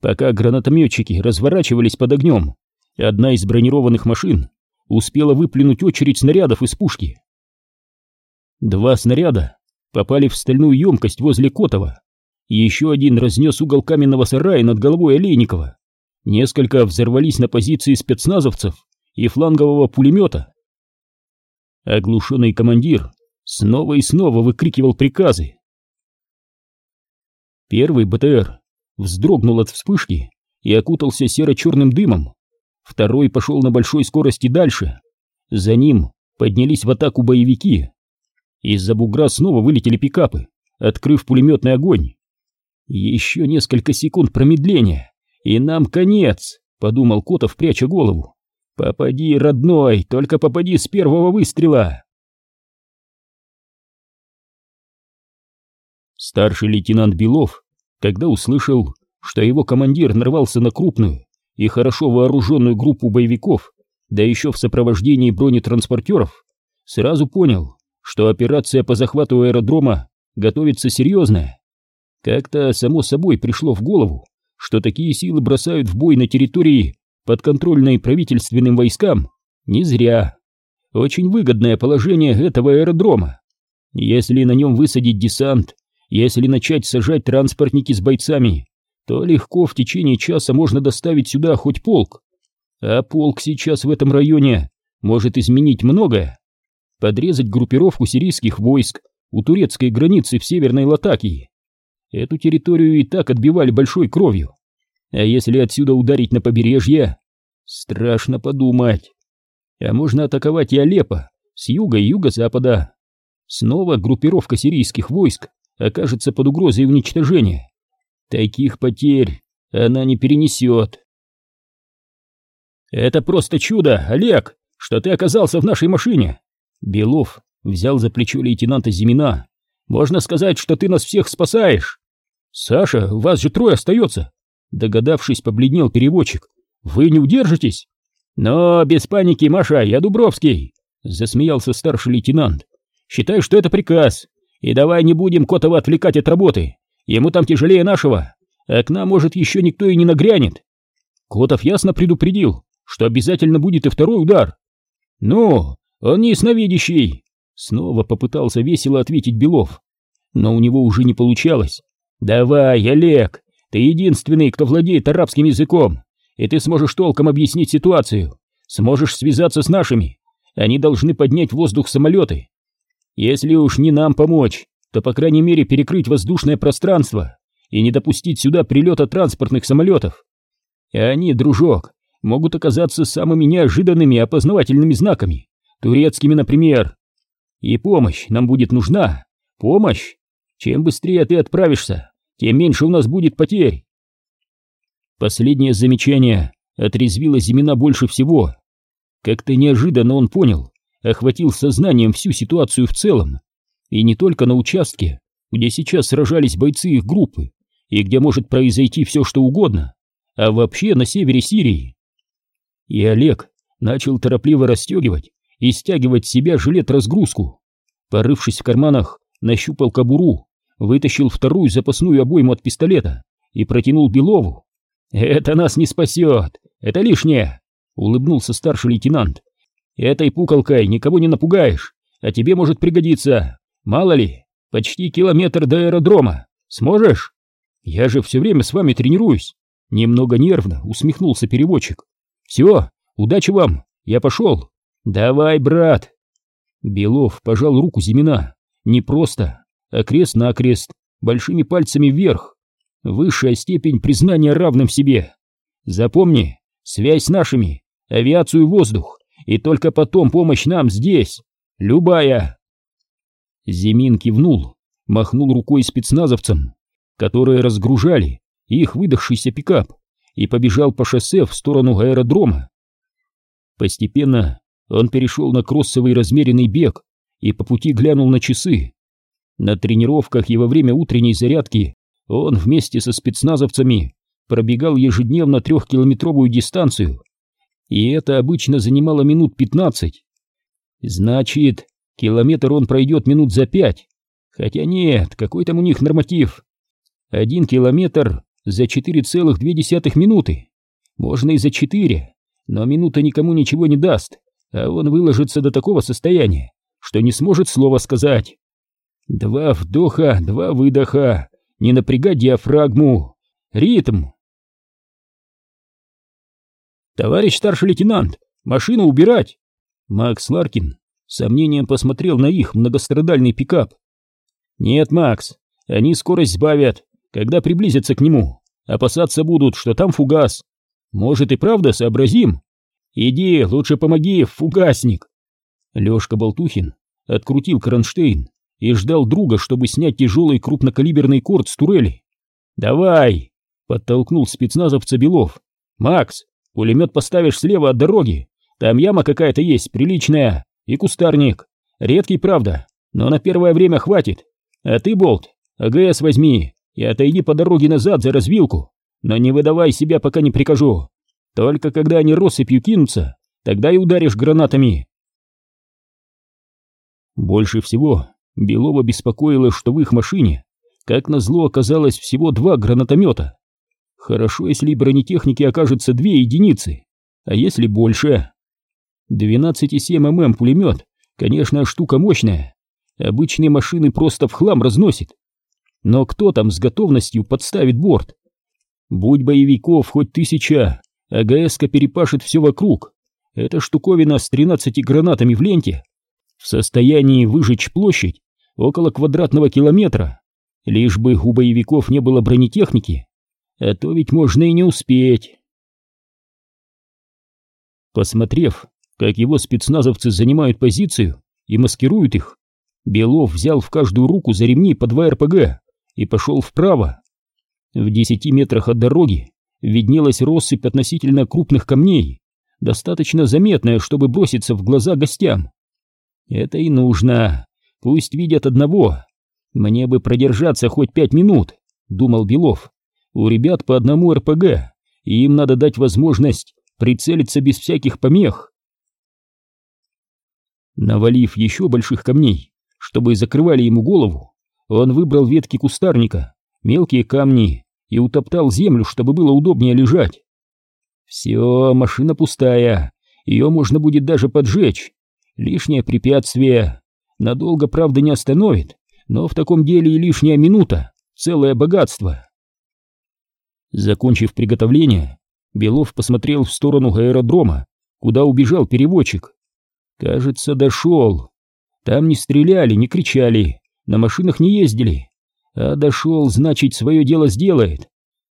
Пока гранатометчики разворачивались под огнем, одна из бронированных машин успела выплюнуть очередь снарядов из пушки. Два снаряда попали в стальную емкость возле Котова, еще один разнес угол каменного сарая над головой Олейникова. Несколько взорвались на позиции спецназовцев и флангового пулемета. Оглушенный командир снова и снова выкрикивал приказы. Первый БТР вздрогнул от вспышки и окутался серо-черным дымом. Второй пошел на большой скорости дальше. За ним поднялись в атаку боевики. Из-за бугра снова вылетели пикапы, открыв пулеметный огонь. Еще несколько секунд промедления, и нам конец, подумал Котов, пряча голову. Попади, родной, только попади с первого выстрела. Старший лейтенант Белов, когда услышал, что его командир нарвался на крупную и хорошо вооруженную группу боевиков, да еще в сопровождении бронетранспортеров, сразу понял, что операция по захвату аэродрома готовится серьезная. Как-то само собой пришло в голову, что такие силы бросают в бой на территории подконтрольной правительственным войскам, не зря. Очень выгодное положение этого аэродрома. Если на нем высадить десант, если начать сажать транспортники с бойцами, то легко в течение часа можно доставить сюда хоть полк. А полк сейчас в этом районе может изменить многое. Подрезать группировку сирийских войск у турецкой границы в Северной Латакии. Эту территорию и так отбивали большой кровью. А если отсюда ударить на побережье? Страшно подумать. А можно атаковать и Алеппо с юга и юго-запада. Снова группировка сирийских войск окажется под угрозой уничтожения. Таких потерь она не перенесет. «Это просто чудо, Олег, что ты оказался в нашей машине!» Белов взял за плечо лейтенанта Зимина. «Можно сказать, что ты нас всех спасаешь!» «Саша, вас же трое остается!» Догадавшись, побледнел переводчик. «Вы не удержитесь?» «Но без паники, Маша, я Дубровский!» Засмеялся старший лейтенант. «Считаю, что это приказ. И давай не будем Котова отвлекать от работы. Ему там тяжелее нашего, а к нам, может, еще никто и не нагрянет. Котов ясно предупредил, что обязательно будет и второй удар. Ну, он не ясновидящий. Снова попытался весело ответить Белов, но у него уже не получалось. «Давай, Олег, ты единственный, кто владеет арабским языком, и ты сможешь толком объяснить ситуацию, сможешь связаться с нашими. Они должны поднять в воздух самолеты. Если уж не нам помочь, то, по крайней мере, перекрыть воздушное пространство и не допустить сюда прилета транспортных самолетов. И они, дружок, могут оказаться самыми неожиданными опознавательными знаками, турецкими, например. И помощь нам будет нужна, помощь. Чем быстрее ты отправишься, тем меньше у нас будет потерь. Последнее замечание отрезвило Зимина больше всего. Как-то неожиданно он понял, охватил сознанием всю ситуацию в целом. И не только на участке, где сейчас сражались бойцы их группы, и где может произойти все, что угодно, а вообще на севере Сирии. И Олег начал торопливо расстегивать и стягивать с себя жилет-разгрузку. Порывшись в карманах, нащупал кобуру, вытащил вторую запасную обойму от пистолета и протянул Белову. «Это нас не спасет, это лишнее», — улыбнулся старший лейтенант. «Этой пукалкой никого не напугаешь, а тебе может пригодиться. Мало ли, почти километр до аэродрома. Сможешь?» «Я же все время с вами тренируюсь», — немного нервно усмехнулся переводчик. «Все, удачи вам, я пошел». «Давай, брат!» Белов пожал руку Зимина. Не просто, а крест-накрест, большими пальцами вверх. Высшая степень признания равным себе. Запомни, связь с нашими, авиацию воздух, и только потом помощь нам здесь. Любая. Зимин кивнул, махнул рукой спецназовцам, которые разгружали их выдохшийся пикап, и побежал по шоссе в сторону аэродрома. Постепенно он перешел на кроссовый размеренный бег и по пути глянул на часы. На тренировках и во время утренней зарядки он вместе со спецназовцами пробегал ежедневно трехкилометровую дистанцию, и это обычно занимало минут пятнадцать. Значит, километр он пройдет минут за пять. Хотя нет, какой там у них норматив? Один километр за 4,2 минуты. Можно и за четыре, но минута никому ничего не даст а он выложится до такого состояния, что не сможет слова сказать. Два вдоха, два выдоха, не напрягать диафрагму. Ритм. Товарищ старший лейтенант, машину убирать. Макс Ларкин с сомнением посмотрел на их многострадальный пикап. Нет, Макс, они скорость сбавят, когда приблизятся к нему. Опасаться будут, что там фугас. Может и правда сообразим, «Иди, лучше помоги, фугасник!» Лёшка Болтухин открутил кронштейн и ждал друга, чтобы снять тяжелый крупнокалиберный корт с турели. «Давай!» — подтолкнул спецназовца Белов. «Макс, пулемет поставишь слева от дороги. Там яма какая-то есть, приличная, и кустарник. Редкий, правда, но на первое время хватит. А ты, Болт, АГС возьми и отойди по дороге назад за развилку, но не выдавай себя, пока не прикажу. Только когда они россыпью кинутся, тогда и ударишь гранатами. Больше всего Белова беспокоило, что в их машине, как назло, оказалось всего два гранатомета. Хорошо, если бронетехники окажется две единицы, а если больше? 12,7 мм пулемет, конечно, штука мощная. Обычные машины просто в хлам разносит. Но кто там с готовностью подставит борт? Будь боевиков хоть тысяча, АГС-ка перепашет все вокруг. Эта штуковина с 13 гранатами в ленте в состоянии выжечь площадь около квадратного километра, лишь бы у боевиков не было бронетехники, а то ведь можно и не успеть. Посмотрев, как его спецназовцы занимают позицию и маскируют их, Белов взял в каждую руку за ремни по два РПГ и пошел вправо. В десяти метрах от дороги виднелась россыпь относительно крупных камней, достаточно заметная, чтобы броситься в глаза гостям. Это и нужно. Пусть видят одного. Мне бы продержаться хоть пять минут, думал Белов. У ребят по одному РПГ, и им надо дать возможность прицелиться без всяких помех. Навалив еще больших камней, чтобы закрывали ему голову, он выбрал ветки кустарника, мелкие камни и утоптал землю, чтобы было удобнее лежать. Все, машина пустая, ее можно будет даже поджечь. Лишнее препятствие. Надолго, правда, не остановит, но в таком деле и лишняя минута — целое богатство. Закончив приготовление, Белов посмотрел в сторону аэродрома, куда убежал переводчик. Кажется, дошел. Там не стреляли, не кричали, на машинах не ездили. А дошел, значит, свое дело сделает.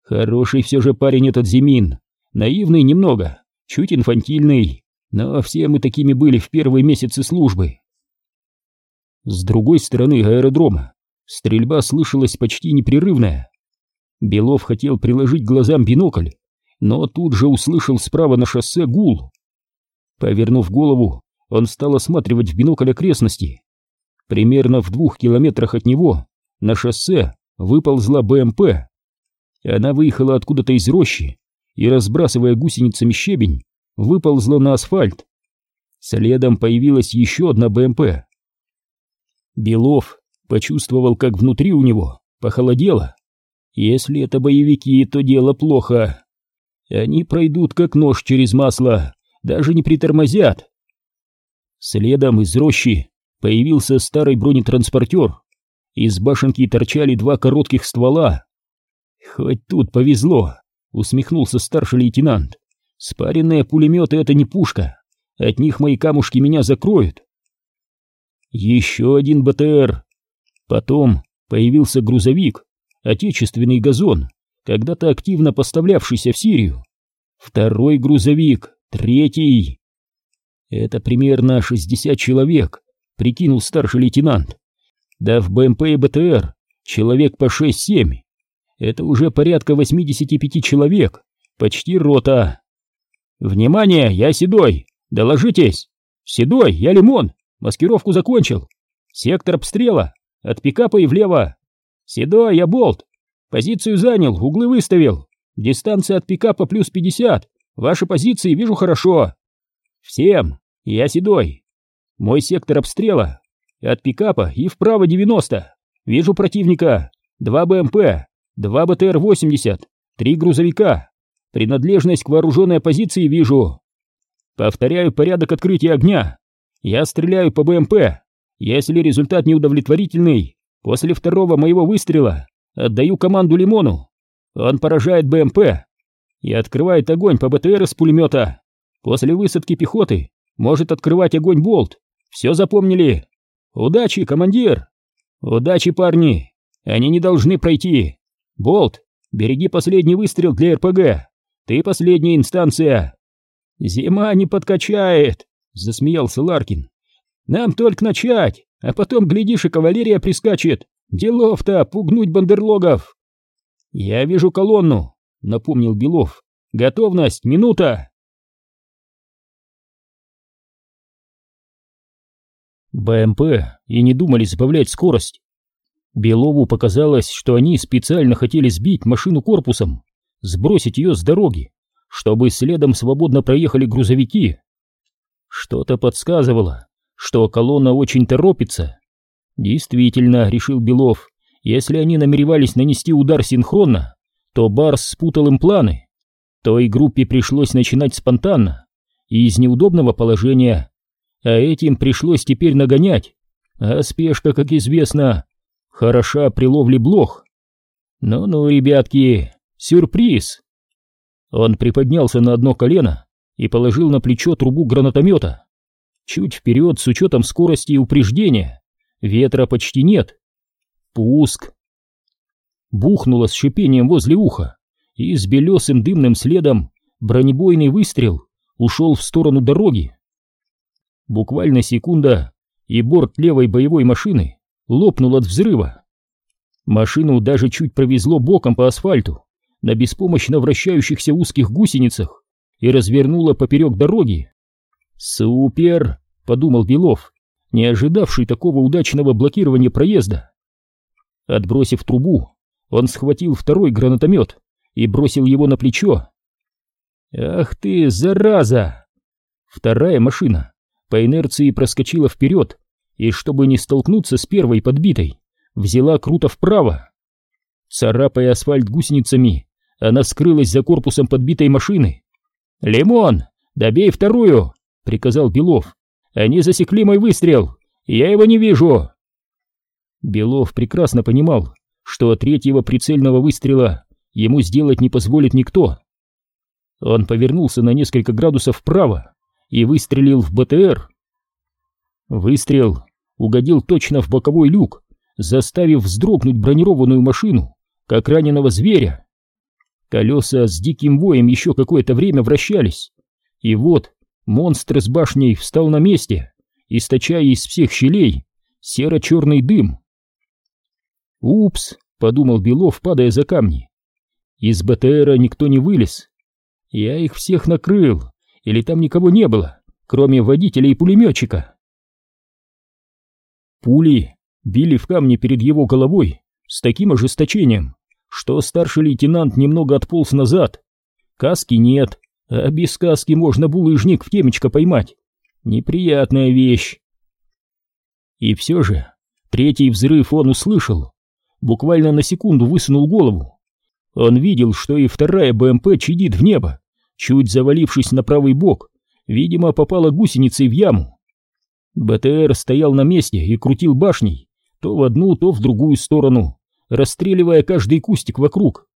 Хороший все же парень этот Зимин. Наивный немного, чуть инфантильный, но все мы такими были в первые месяцы службы. С другой стороны аэродрома стрельба слышалась почти непрерывная. Белов хотел приложить глазам бинокль, но тут же услышал справа на шоссе гул. Повернув голову, он стал осматривать в бинокль окрестности. Примерно в двух километрах от него на шоссе выползла БМП. Она выехала откуда-то из рощи и, разбрасывая гусеницами щебень, выползла на асфальт. Следом появилась еще одна БМП. Белов почувствовал, как внутри у него похолодело. Если это боевики, то дело плохо. Они пройдут как нож через масло, даже не притормозят. Следом из рощи появился старый бронетранспортер. Из башенки торчали два коротких ствола. «Хоть тут повезло», — усмехнулся старший лейтенант. «Спаренные пулеметы — это не пушка. От них мои камушки меня закроют». Еще один БТР. Потом появился грузовик, отечественный газон, когда-то активно поставлявшийся в Сирию. Второй грузовик, третий. Это примерно 60 человек, прикинул старший лейтенант. Да в БМП и БТР человек по 6-7. Это уже порядка 85 человек, почти рота. Внимание, я Седой, доложитесь. Седой, я Лимон, маскировку закончил. Сектор обстрела, от пикапа и влево. Седой, я Болт, позицию занял, углы выставил. Дистанция от пикапа плюс 50, ваши позиции вижу хорошо. Всем, я седой. Мой сектор обстрела. От пикапа и вправо 90. Вижу противника. Два БМП, два БТР-80, три грузовика. Принадлежность к вооруженной позиции вижу. Повторяю порядок открытия огня. Я стреляю по БМП. Если результат неудовлетворительный, после второго моего выстрела отдаю команду Лимону. Он поражает БМП и открывает огонь по БТР из пулемета. После высадки пехоты может открывать огонь болт. Все запомнили? Удачи, командир! Удачи, парни! Они не должны пройти. Болт, береги последний выстрел для РПГ. Ты последняя инстанция. Зима не подкачает, засмеялся Ларкин. Нам только начать, а потом, глядишь, и кавалерия прискачет. Делов-то пугнуть бандерлогов. Я вижу колонну, напомнил Белов. Готовность, минута. БМП и не думали сбавлять скорость. Белову показалось, что они специально хотели сбить машину корпусом, сбросить ее с дороги, чтобы следом свободно проехали грузовики. Что-то подсказывало, что колонна очень торопится. Действительно, решил Белов, если они намеревались нанести удар синхронно, то Барс спутал им планы. Той группе пришлось начинать спонтанно и из неудобного положения а этим пришлось теперь нагонять. А спешка, как известно, хороша при ловле блох. Ну-ну, ребятки, сюрприз. Он приподнялся на одно колено и положил на плечо трубу гранатомета. Чуть вперед с учетом скорости и упреждения. Ветра почти нет. Пуск. Бухнуло с шипением возле уха, и с белесым дымным следом бронебойный выстрел ушел в сторону дороги. Буквально секунда, и борт левой боевой машины лопнул от взрыва. Машину даже чуть провезло боком по асфальту на беспомощно вращающихся узких гусеницах и развернуло поперек дороги. «Супер!» — подумал Белов, не ожидавший такого удачного блокирования проезда. Отбросив трубу, он схватил второй гранатомет и бросил его на плечо. «Ах ты, зараза!» Вторая машина по инерции проскочила вперед и, чтобы не столкнуться с первой подбитой, взяла круто вправо. Царапая асфальт гусеницами, она скрылась за корпусом подбитой машины. «Лимон, добей вторую!» — приказал Белов. «Они засекли мой выстрел! Я его не вижу!» Белов прекрасно понимал, что третьего прицельного выстрела ему сделать не позволит никто. Он повернулся на несколько градусов вправо и выстрелил в БТР. Выстрел угодил точно в боковой люк, заставив вздрогнуть бронированную машину, как раненого зверя. Колеса с диким воем еще какое-то время вращались, и вот монстр с башней встал на месте, источая из всех щелей серо-черный дым. «Упс!» — подумал Белов, падая за камни. «Из БТРа никто не вылез. Я их всех накрыл или там никого не было, кроме водителя и пулеметчика. Пули били в камни перед его головой с таким ожесточением, что старший лейтенант немного отполз назад. Каски нет, а без каски можно булыжник в темечко поймать. Неприятная вещь. И все же, Третий взрыв он услышал. Буквально на секунду высунул голову. Он видел, что и вторая БМП чадит в небо, чуть завалившись на правый бок, видимо, попала гусеницей в яму. БТР стоял на месте и крутил башней, то в одну, то в другую сторону, расстреливая каждый кустик вокруг.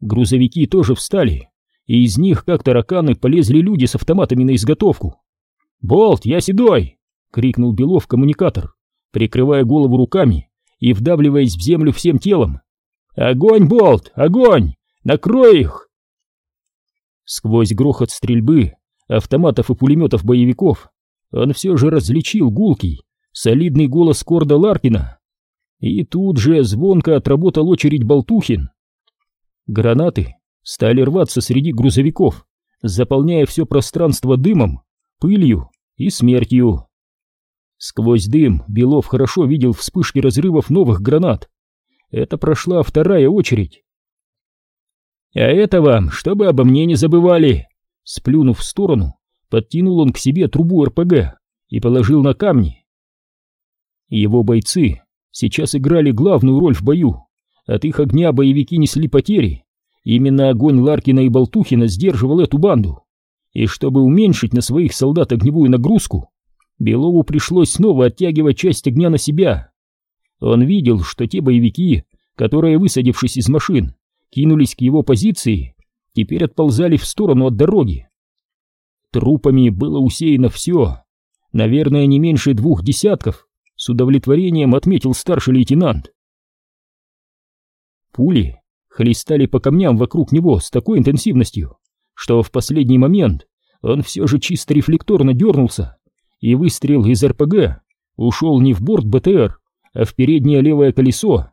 Грузовики тоже встали, и из них, как тараканы, полезли люди с автоматами на изготовку. «Болт, я седой!» — крикнул Белов коммуникатор, прикрывая голову руками и вдавливаясь в землю всем телом. «Огонь, Болт, огонь! Накрой их!» Сквозь грохот стрельбы, автоматов и пулеметов боевиков он все же различил гулкий, солидный голос Корда Ларкина. И тут же звонко отработал очередь Болтухин. Гранаты стали рваться среди грузовиков, заполняя все пространство дымом, пылью и смертью. Сквозь дым Белов хорошо видел вспышки разрывов новых гранат. Это прошла вторая очередь. «А это вам, чтобы обо мне не забывали!» Сплюнув в сторону, Подтянул он к себе трубу РПГ и положил на камни. Его бойцы сейчас играли главную роль в бою. От их огня боевики несли потери. Именно огонь Ларкина и Болтухина сдерживал эту банду. И чтобы уменьшить на своих солдат огневую нагрузку, Белову пришлось снова оттягивать часть огня на себя. Он видел, что те боевики, которые, высадившись из машин, кинулись к его позиции, теперь отползали в сторону от дороги. Трупами было усеяно все. Наверное, не меньше двух десятков, с удовлетворением отметил старший лейтенант. Пули хлестали по камням вокруг него с такой интенсивностью, что в последний момент он все же чисто рефлекторно дернулся, и выстрел из РПГ ушел не в борт БТР, а в переднее левое колесо.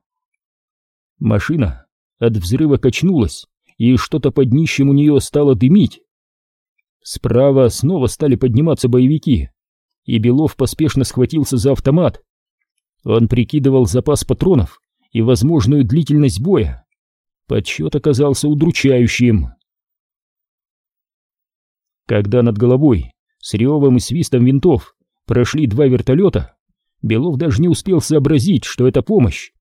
Машина от взрыва качнулась, и что-то под днищем у нее стало дымить. Справа снова стали подниматься боевики, и Белов поспешно схватился за автомат. Он прикидывал запас патронов и возможную длительность боя. Подсчет оказался удручающим. Когда над головой с ревом и свистом винтов прошли два вертолета, Белов даже не успел сообразить, что это помощь.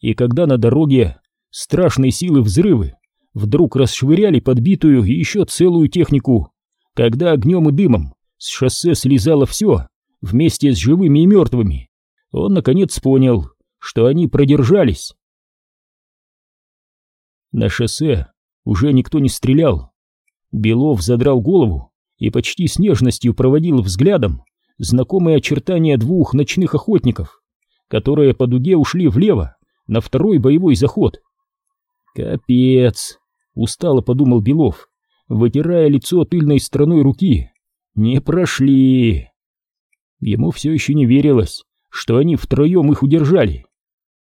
И когда на дороге страшной силы взрывы вдруг расшвыряли подбитую и еще целую технику, когда огнем и дымом с шоссе слезало все, вместе с живыми и мертвыми. Он наконец понял, что они продержались. На шоссе уже никто не стрелял. Белов задрал голову и почти с нежностью проводил взглядом знакомые очертания двух ночных охотников, которые по дуге ушли влево на второй боевой заход. Капец, устало подумал Белов, вытирая лицо тыльной стороной руки. Не прошли. Ему все еще не верилось, что они втроем их удержали.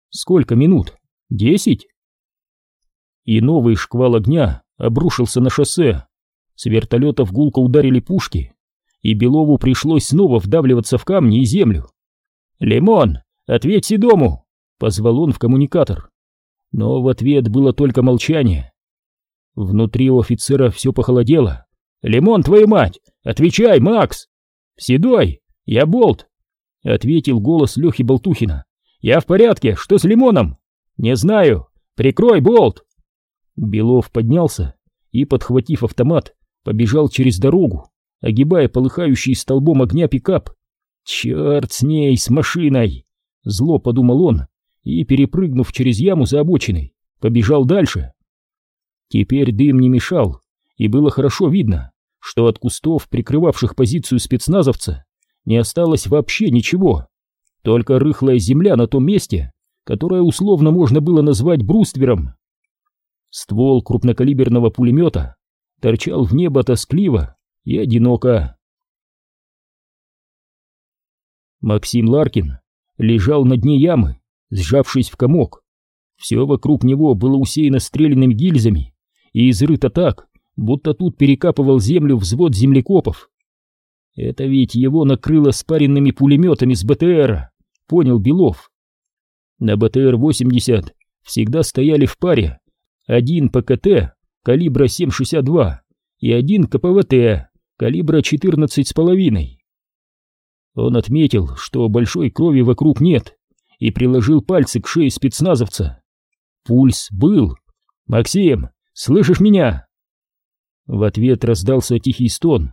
Сколько минут? Десять? И новый шквал огня обрушился на шоссе. С вертолетов гулко ударили пушки, и Белову пришлось снова вдавливаться в камни и землю. «Лимон, ответь Седому!» — позвал он в коммуникатор. Но в ответ было только молчание. Внутри у офицера все похолодело. «Лимон, твою мать! Отвечай, Макс!» «Седой! Я Болт!» — ответил голос Лехи Болтухина. «Я в порядке! Что с Лимоном?» «Не знаю! Прикрой, Болт!» Белов поднялся и, подхватив автомат, побежал через дорогу, огибая полыхающий столбом огня пикап. «Черт с ней, с машиной!» Зло подумал он и, перепрыгнув через яму за обочиной, побежал дальше. Теперь дым не мешал, и было хорошо видно, что от кустов, прикрывавших позицию спецназовца, не осталось вообще ничего, только рыхлая земля на том месте, которое условно можно было назвать бруствером. Ствол крупнокалиберного пулемета торчал в небо тоскливо и одиноко. Максим Ларкин лежал на дне ямы, сжавшись в комок. Все вокруг него было усеяно стрелянными гильзами, и изрыто так, будто тут перекапывал землю взвод землекопов. Это ведь его накрыло спаренными пулеметами с БТРа, понял Белов. На БТР-80 всегда стояли в паре один ПКТ калибра 7,62 и один КПВТ калибра 14,5. Он отметил, что большой крови вокруг нет, и приложил пальцы к шее спецназовца. Пульс был. «Максим, слышишь меня?» В ответ раздался тихий стон,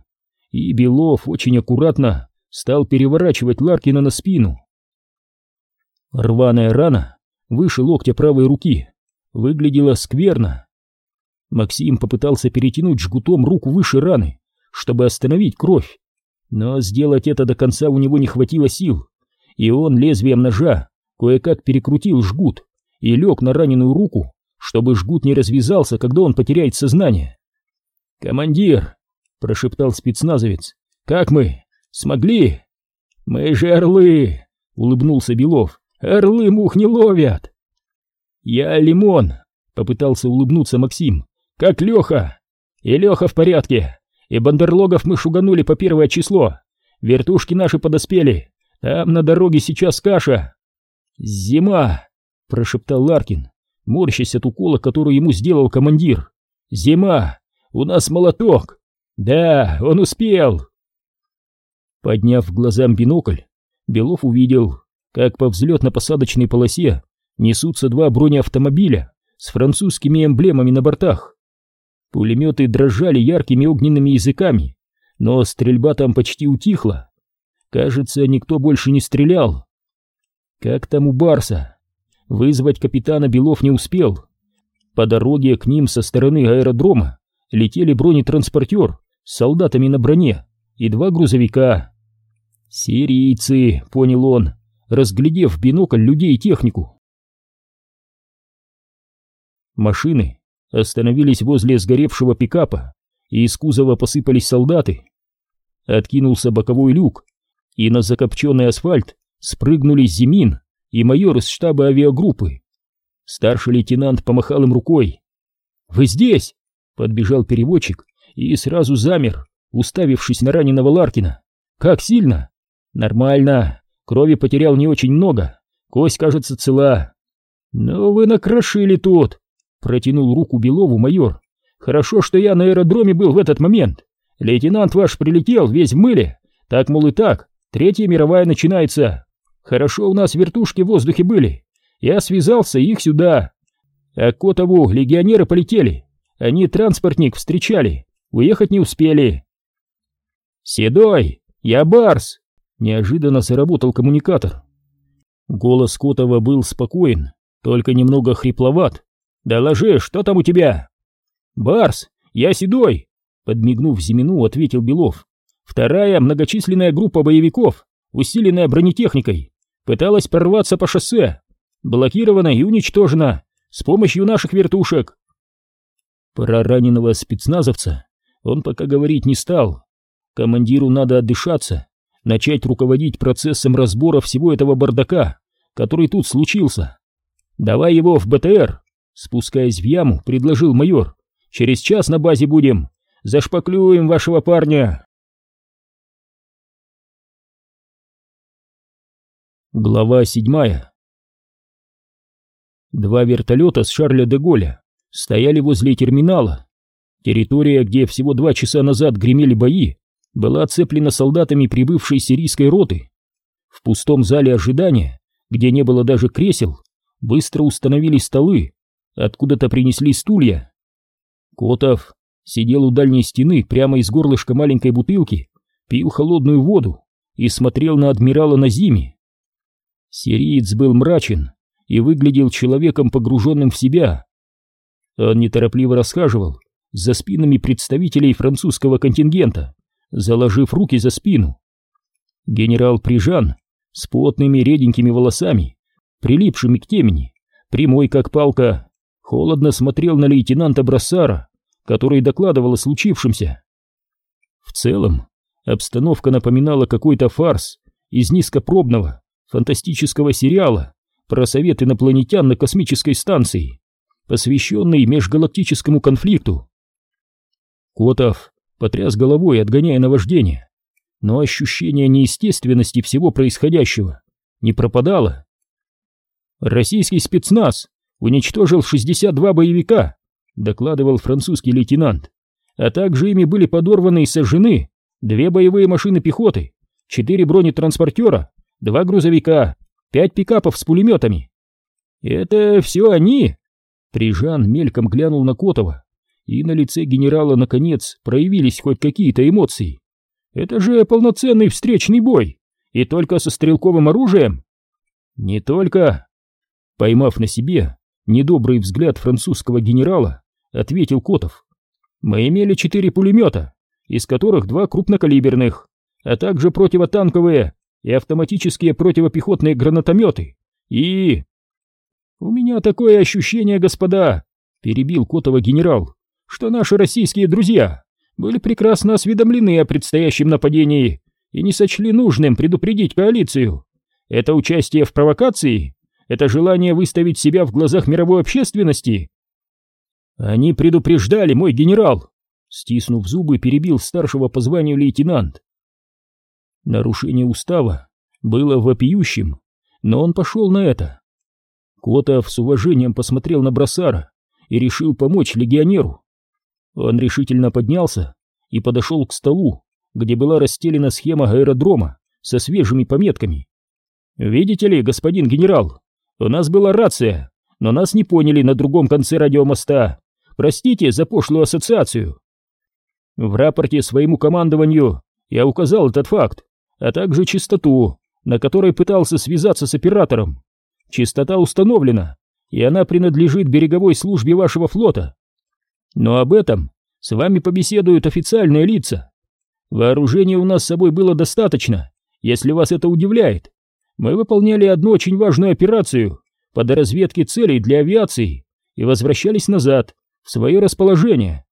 и Белов очень аккуратно стал переворачивать Ларкина на спину. Рваная рана выше локтя правой руки выглядела скверно. Максим попытался перетянуть жгутом руку выше раны, чтобы остановить кровь, но сделать это до конца у него не хватило сил, и он лезвием ножа кое-как перекрутил жгут и лег на раненую руку, чтобы жгут не развязался, когда он потеряет сознание. «Командир!» — прошептал спецназовец. «Как мы? Смогли?» «Мы же орлы!» — улыбнулся Белов. «Орлы мух не ловят!» «Я Лимон!» — попытался улыбнуться Максим. «Как Леха!» «И Леха в порядке! И бандерлогов мы шуганули по первое число! Вертушки наши подоспели! Там на дороге сейчас каша!» «Зима!» — прошептал Ларкин, морщась от укола, который ему сделал командир. «Зима! У нас молоток! Да, он успел!» Подняв глазам бинокль, Белов увидел, как по взлетно-посадочной полосе несутся два бронеавтомобиля с французскими эмблемами на бортах. Пулеметы дрожали яркими огненными языками, но стрельба там почти утихла. Кажется, никто больше не стрелял. Как там у Барса? Вызвать капитана Белов не успел. По дороге к ним со стороны аэродрома летели бронетранспортер с солдатами на броне и два грузовика. «Сирийцы», — понял он, разглядев в бинокль людей и технику. Машины остановились возле сгоревшего пикапа, и из кузова посыпались солдаты. Откинулся боковой люк, и на закопченный асфальт спрыгнули Зимин и майор из штаба авиагруппы. Старший лейтенант помахал им рукой. «Вы здесь?» — подбежал переводчик и сразу замер, уставившись на раненого Ларкина. «Как сильно?» «Нормально. Крови потерял не очень много. Кость, кажется, цела». «Ну вы накрошили тут!» — протянул руку Белову майор. «Хорошо, что я на аэродроме был в этот момент. Лейтенант ваш прилетел весь в мыле. Так, мол, и так. Третья мировая начинается. Хорошо у нас вертушки в воздухе были. Я связался, их сюда. А Котову легионеры полетели. Они транспортник встречали. Уехать не успели. «Седой! Я Барс!» Неожиданно заработал коммуникатор. Голос Котова был спокоен, только немного хрипловат. «Доложи, что там у тебя?» «Барс, я Седой!» Подмигнув Зимину, ответил Белов. Вторая многочисленная группа боевиков, усиленная бронетехникой, пыталась прорваться по шоссе, блокирована и уничтожена с помощью наших вертушек. Про раненого спецназовца он пока говорить не стал. Командиру надо отдышаться, начать руководить процессом разбора всего этого бардака, который тут случился. «Давай его в БТР!» Спускаясь в яму, предложил майор. «Через час на базе будем. Зашпаклюем вашего парня!» Глава седьмая Два вертолета с Шарля де Голля стояли возле терминала. Территория, где всего два часа назад гремели бои, была оцеплена солдатами прибывшей сирийской роты. В пустом зале ожидания, где не было даже кресел, быстро установили столы, откуда-то принесли стулья. Котов сидел у дальней стены прямо из горлышка маленькой бутылки, пил холодную воду и смотрел на адмирала Назими. Сириец был мрачен и выглядел человеком, погруженным в себя. Он неторопливо расхаживал за спинами представителей французского контингента, заложив руки за спину. Генерал Прижан с потными реденькими волосами, прилипшими к темени, прямой как палка, холодно смотрел на лейтенанта Брассара, который докладывал о случившемся. В целом, обстановка напоминала какой-то фарс из низкопробного, фантастического сериала про совет инопланетян на космической станции, посвященный межгалактическому конфликту. Котов потряс головой, отгоняя наваждение, но ощущение неестественности всего происходящего не пропадало. «Российский спецназ уничтожил 62 боевика», докладывал французский лейтенант, а также ими были подорваны и сожжены две боевые машины пехоты, четыре бронетранспортера два грузовика, пять пикапов с пулеметами. Это все они? Прижан мельком глянул на Котова, и на лице генерала наконец проявились хоть какие-то эмоции. Это же полноценный встречный бой, и только со стрелковым оружием? Не только. Поймав на себе недобрый взгляд французского генерала, ответил Котов. Мы имели четыре пулемета, из которых два крупнокалиберных, а также противотанковые и автоматические противопехотные гранатометы. И... У меня такое ощущение, господа, перебил Котова генерал, что наши российские друзья были прекрасно осведомлены о предстоящем нападении и не сочли нужным предупредить коалицию. Это участие в провокации? Это желание выставить себя в глазах мировой общественности? Они предупреждали, мой генерал, стиснув зубы, перебил старшего по званию лейтенант. Нарушение устава было вопиющим, но он пошел на это. Котов с уважением посмотрел на Бросара и решил помочь легионеру. Он решительно поднялся и подошел к столу, где была расстелена схема аэродрома со свежими пометками. «Видите ли, господин генерал, у нас была рация, но нас не поняли на другом конце радиомоста. Простите за пошлую ассоциацию». В рапорте своему командованию я указал этот факт, а также частоту, на которой пытался связаться с оператором. Частота установлена, и она принадлежит береговой службе вашего флота. Но об этом с вами побеседуют официальные лица. Вооружения у нас с собой было достаточно, если вас это удивляет. Мы выполняли одну очень важную операцию по доразведке целей для авиации и возвращались назад, в свое расположение.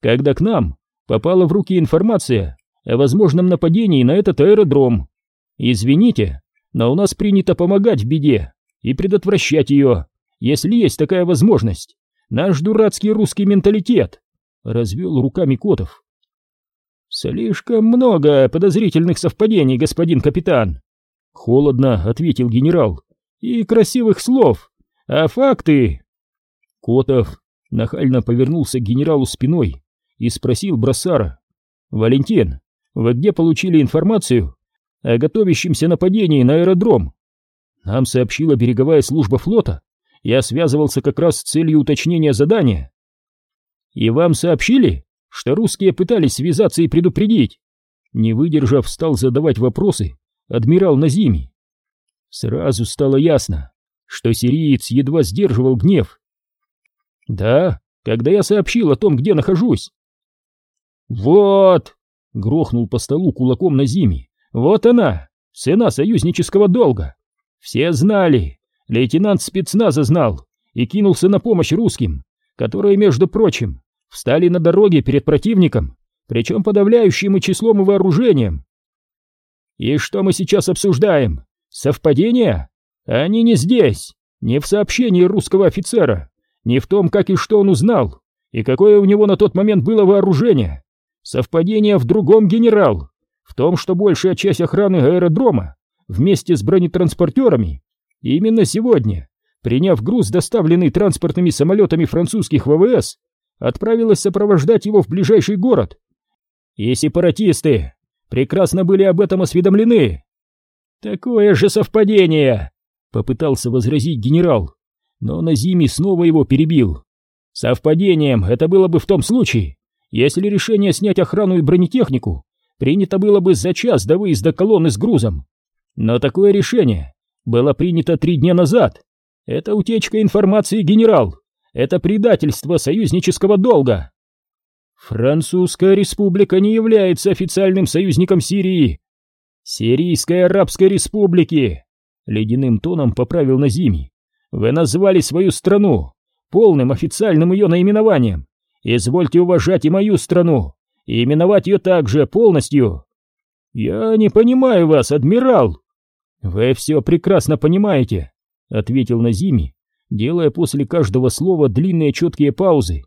Когда к нам попала в руки информация о возможном нападении на этот аэродром. Извините, но у нас принято помогать в беде и предотвращать ее, если есть такая возможность. Наш дурацкий русский менталитет, — развел руками Котов. Слишком много подозрительных совпадений, господин капитан. Холодно ответил генерал. И красивых слов. А факты... Котов нахально повернулся к генералу спиной и спросил Броссара. «Валентин, вы где получили информацию о готовящемся нападении на аэродром?» Нам сообщила береговая служба флота. Я связывался как раз с целью уточнения задания. И вам сообщили, что русские пытались связаться и предупредить? Не выдержав, стал задавать вопросы адмирал Назими. Сразу стало ясно, что сириец едва сдерживал гнев. Да, когда я сообщил о том, где нахожусь. Вот, грохнул по столу кулаком Назими. Вот она, цена союзнического долга. Все знали, лейтенант спецназа знал и кинулся на помощь русским, которые, между прочим, встали на дороге перед противником, причем подавляющим и числом и вооружением. И что мы сейчас обсуждаем? Совпадение? Они не здесь, не в сообщении русского офицера, не в том, как и что он узнал, и какое у него на тот момент было вооружение. Совпадение в другом, генерал, в том, что большая часть охраны аэродрома вместе с бронетранспортерами именно сегодня, приняв груз, доставленный транспортными самолетами французских ВВС, отправилась сопровождать его в ближайший город. И сепаратисты прекрасно были об этом осведомлены. Такое же совпадение, попытался возразить генерал, но Назими снова его перебил. Совпадением это было бы в том случае, если решение снять охрану и бронетехнику принято было бы за час до выезда колонны с грузом. Но такое решение было принято три дня назад. Это утечка информации, генерал. Это предательство союзнического долга. Французская республика не является официальным союзником Сирии. Сирийской Арабской республики. Ледяным тоном поправил Назими. Вы назвали свою страну полным официальным ее наименованием. Извольте уважать и мою страну, и именовать ее также полностью. Я не понимаю вас, адмирал. Вы все прекрасно понимаете, ответил Назими, делая после каждого слова длинные четкие паузы.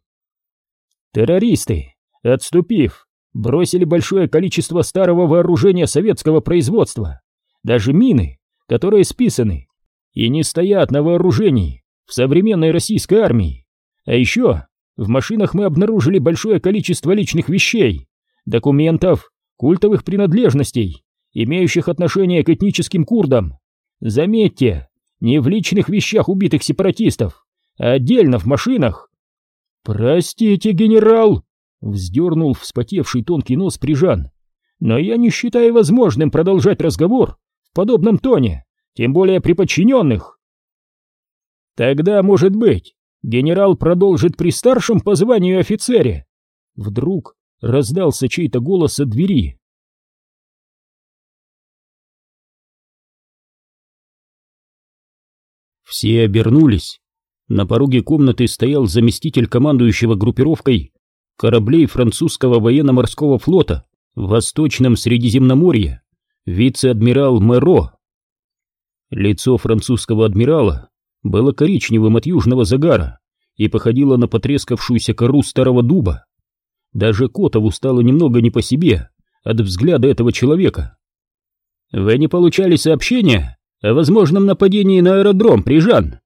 Террористы, отступив, бросили большое количество старого вооружения советского производства, даже мины, которые списаны и не стоят на вооружении в современной российской армии. А еще в машинах мы обнаружили большое количество личных вещей, документов, культовых принадлежностей, имеющих отношение к этническим курдам. Заметьте, не в личных вещах убитых сепаратистов, а отдельно в машинах. Простите, генерал, вздернул вспотевший тонкий нос Прижан, но я не считаю возможным продолжать разговор в подобном тоне, тем более при подчиненных. Тогда, может быть, генерал продолжит при старшем по званию офицере. Вдруг раздался чей-то голос от двери. Все обернулись. На пороге комнаты стоял заместитель командующего группировкой кораблей французского военно-морского флота в Восточном Средиземноморье, вице-адмирал Мэро. Лицо французского адмирала было коричневым от южного загара и походило на потрескавшуюся кору старого дуба. Даже Котову стало немного не по себе от взгляда этого человека. «Вы не получали сообщения?» О возможном нападении на аэродром Прижан.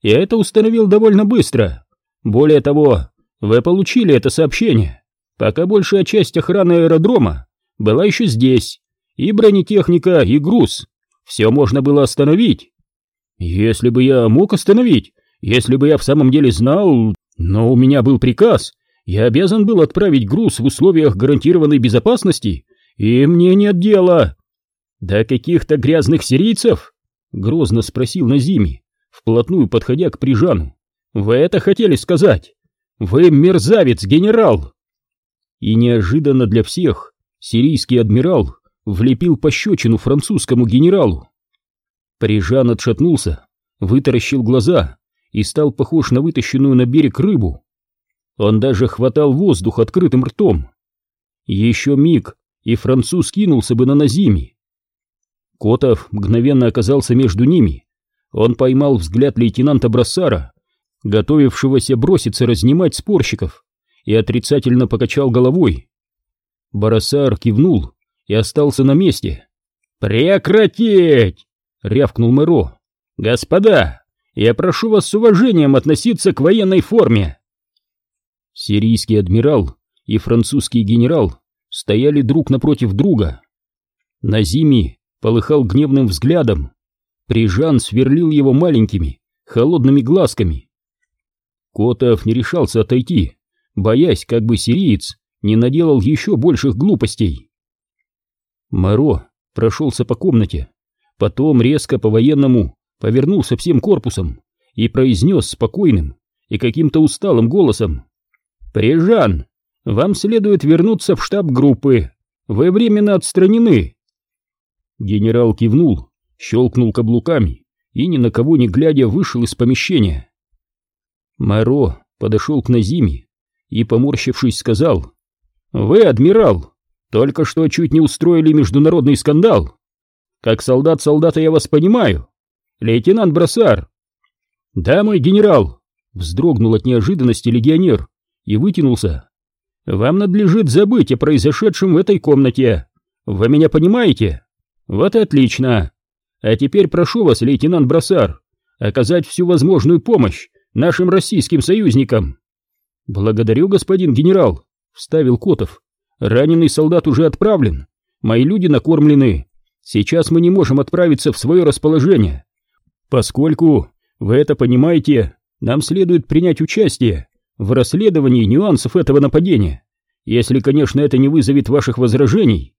Я это установил довольно быстро. Более того, вы получили это сообщение, пока большая часть охраны аэродрома была еще здесь. И бронетехника, и груз. Все можно было остановить. Если бы я мог остановить, если бы я в самом деле знал, но у меня был приказ, я обязан был отправить груз в условиях гарантированной безопасности, и мне нет дела. До каких-то грязных сирийцев Грозно спросил Назими, вплотную подходя к Прижану. «Вы это хотели сказать? Вы мерзавец, генерал!» И неожиданно для всех сирийский адмирал влепил пощечину французскому генералу. Прижан отшатнулся, вытаращил глаза и стал похож на вытащенную на берег рыбу. Он даже хватал воздух открытым ртом. Еще миг, и француз кинулся бы на Назими, Котов мгновенно оказался между ними. Он поймал взгляд лейтенанта Брассара, готовившегося броситься разнимать спорщиков, и отрицательно покачал головой. Барасар кивнул и остался на месте. «Прекратить!» — рявкнул Мэро. «Господа, я прошу вас с уважением относиться к военной форме!» Сирийский адмирал и французский генерал стояли друг напротив друга. На зиме полыхал гневным взглядом. Прижан сверлил его маленькими, холодными глазками. Котов не решался отойти, боясь, как бы сириец не наделал еще больших глупостей. Моро прошелся по комнате, потом резко по-военному повернулся всем корпусом и произнес спокойным и каким-то усталым голосом. «Прижан, вам следует вернуться в штаб группы. Вы временно отстранены. Генерал кивнул, щелкнул каблуками и, ни на кого не глядя, вышел из помещения. Моро подошел к Назиме и, поморщившись, сказал, «Вы, адмирал, только что чуть не устроили международный скандал. Как солдат солдата я вас понимаю. Лейтенант Бросар». «Да, мой генерал», — вздрогнул от неожиданности легионер и вытянулся. «Вам надлежит забыть о произошедшем в этой комнате. Вы меня понимаете?» Вот отлично. А теперь прошу вас, лейтенант Бросар, оказать всю возможную помощь нашим российским союзникам. Благодарю, господин генерал, вставил Котов. Раненый солдат уже отправлен. Мои люди накормлены. Сейчас мы не можем отправиться в свое расположение. Поскольку, вы это понимаете, нам следует принять участие в расследовании нюансов этого нападения, если, конечно, это не вызовет ваших возражений.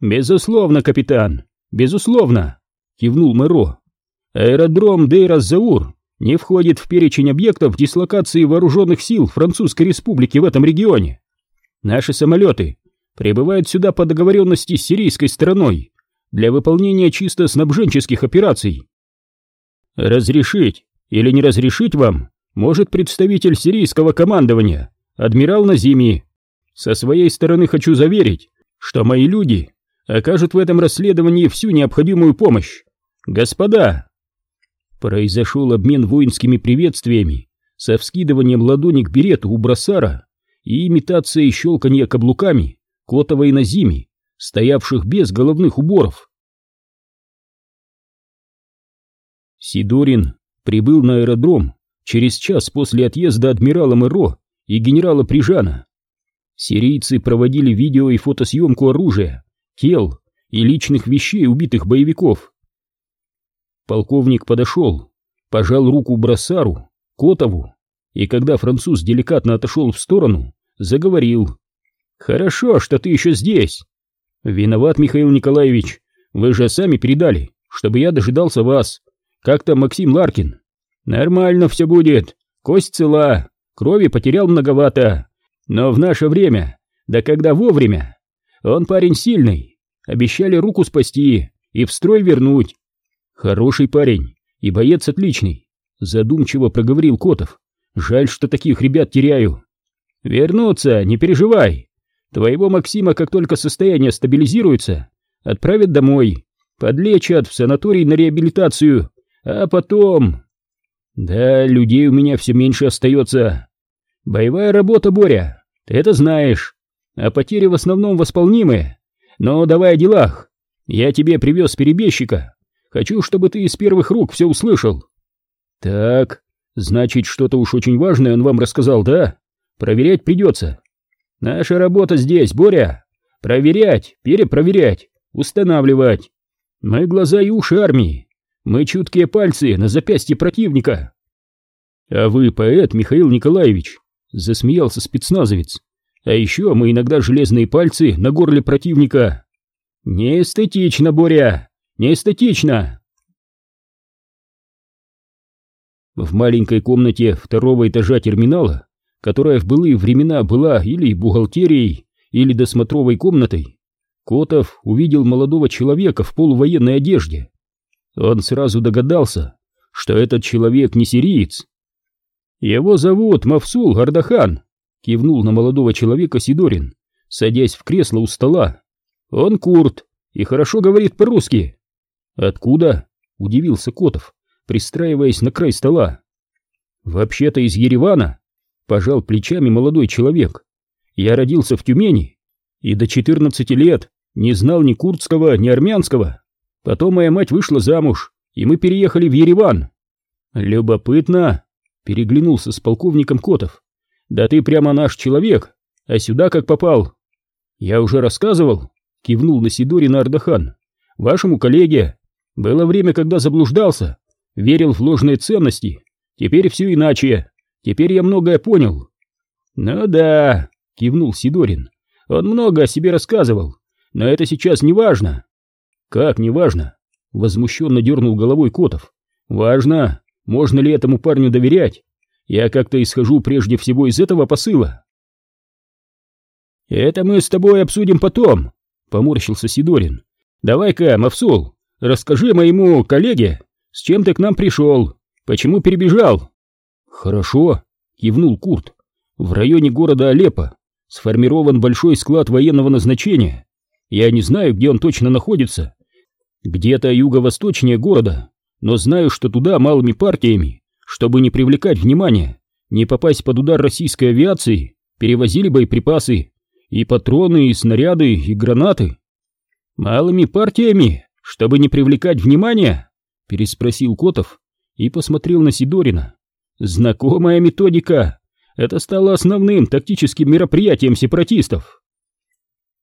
«Безусловно, капитан, безусловно», — кивнул Мэро. «Аэродром Дейраз-Заур не входит в перечень объектов дислокации вооруженных сил Французской Республики в этом регионе. Наши самолеты прибывают сюда по договоренности с сирийской стороной для выполнения чисто снабженческих операций. Разрешить или не разрешить вам может представитель сирийского командования, адмирал Назими. Со своей стороны хочу заверить, что мои люди окажут в этом расследовании всю необходимую помощь. Господа!» Произошел обмен воинскими приветствиями со вскидыванием ладони к берету у бросара и имитацией щелканья каблуками Котова и Назими, стоявших без головных уборов. Сидорин прибыл на аэродром через час после отъезда адмирала Мэро и генерала Прижана. Сирийцы проводили видео и фотосъемку оружия, тел и личных вещей убитых боевиков. Полковник подошел, пожал руку Брассару, Котову, и когда француз деликатно отошел в сторону, заговорил. «Хорошо, что ты еще здесь». «Виноват, Михаил Николаевич, вы же сами передали, чтобы я дожидался вас. Как там Максим Ларкин?» «Нормально все будет, кость цела, крови потерял многовато, но в наше время, да когда вовремя. Он парень сильный, обещали руку спасти и в строй вернуть. Хороший парень и боец отличный, задумчиво проговорил Котов. Жаль, что таких ребят теряю. Вернуться, не переживай. Твоего Максима, как только состояние стабилизируется, отправят домой, подлечат в санаторий на реабилитацию, а потом... Да, людей у меня все меньше остается. Боевая работа, Боря, ты это знаешь. А потери в основном восполнимые. Но давай о делах. Я тебе привез перебежчика. Хочу, чтобы ты из первых рук все услышал. Так, значит, что-то уж очень важное он вам рассказал, да? Проверять придется. Наша работа здесь, Боря. Проверять, перепроверять, устанавливать. Мы глаза и уши армии. Мы чуткие пальцы на запястье противника. А вы поэт, Михаил Николаевич, засмеялся спецназовец. А еще мы иногда железные пальцы на горле противника. Не эстетично, Боря, не эстетично. В маленькой комнате второго этажа терминала, которая в былые времена была или бухгалтерией, или досмотровой комнатой, Котов увидел молодого человека в полувоенной одежде. Он сразу догадался, что этот человек не сириец. Его зовут Мавсул Гардахан, кивнул на молодого человека Сидорин, садясь в кресло у стола. Он курд и хорошо говорит по-русски. Откуда? удивился Котов, пристраиваясь на край стола. Вообще-то из Еревана, пожал плечами молодой человек. Я родился в Тюмени и до 14 лет не знал ни курдского, ни армянского. Потом моя мать вышла замуж, и мы переехали в Ереван. Любопытно, переглянулся с полковником Котов. Да ты прямо наш человек, а сюда как попал? Я уже рассказывал, кивнул на Сидорина Ардахан. Вашему коллеге. Было время, когда заблуждался, верил в ложные ценности. Теперь все иначе. Теперь я многое понял. Ну да, кивнул Сидорин. Он много о себе рассказывал, но это сейчас не важно. Как не важно? Возмущенно дернул головой Котов. Важно, можно ли этому парню доверять. Я как-то исхожу прежде всего из этого посыла. Это мы с тобой обсудим потом, поморщился Сидорин. Давай-ка, Мавсул, расскажи моему коллеге, с чем ты к нам пришел, почему перебежал. Хорошо, кивнул Курт. В районе города Алеппо сформирован большой склад военного назначения. Я не знаю, где он точно находится. Где-то юго-восточнее города, но знаю, что туда малыми партиями чтобы не привлекать внимания, не попасть под удар российской авиации, перевозили боеприпасы, и патроны, и снаряды, и гранаты. Малыми партиями, чтобы не привлекать внимания? Переспросил Котов и посмотрел на Сидорина. Знакомая методика. Это стало основным тактическим мероприятием сепаратистов.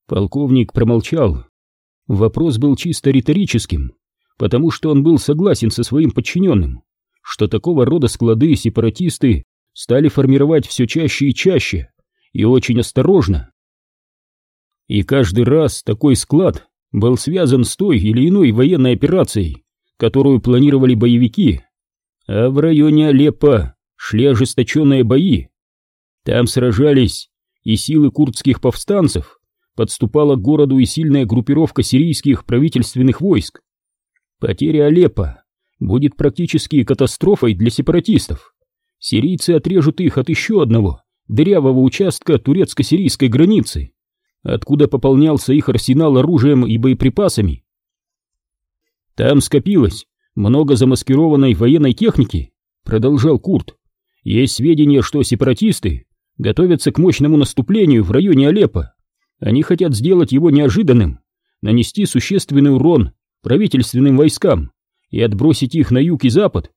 Полковник промолчал. Вопрос был чисто риторическим, потому что он был согласен со своим подчиненным что такого рода склады сепаратисты стали формировать все чаще и чаще, и очень осторожно. И каждый раз такой склад был связан с той или иной военной операцией, которую планировали боевики, а в районе Алеппо шли ожесточенные бои. Там сражались и силы курдских повстанцев, подступала к городу и сильная группировка сирийских правительственных войск. Потеря Алеппо будет практически катастрофой для сепаратистов. Сирийцы отрежут их от еще одного дырявого участка турецко-сирийской границы, откуда пополнялся их арсенал оружием и боеприпасами. Там скопилось много замаскированной военной техники, продолжал Курт. Есть сведения, что сепаратисты готовятся к мощному наступлению в районе Алеппо. Они хотят сделать его неожиданным, нанести существенный урон правительственным войскам и отбросить их на юг и запад.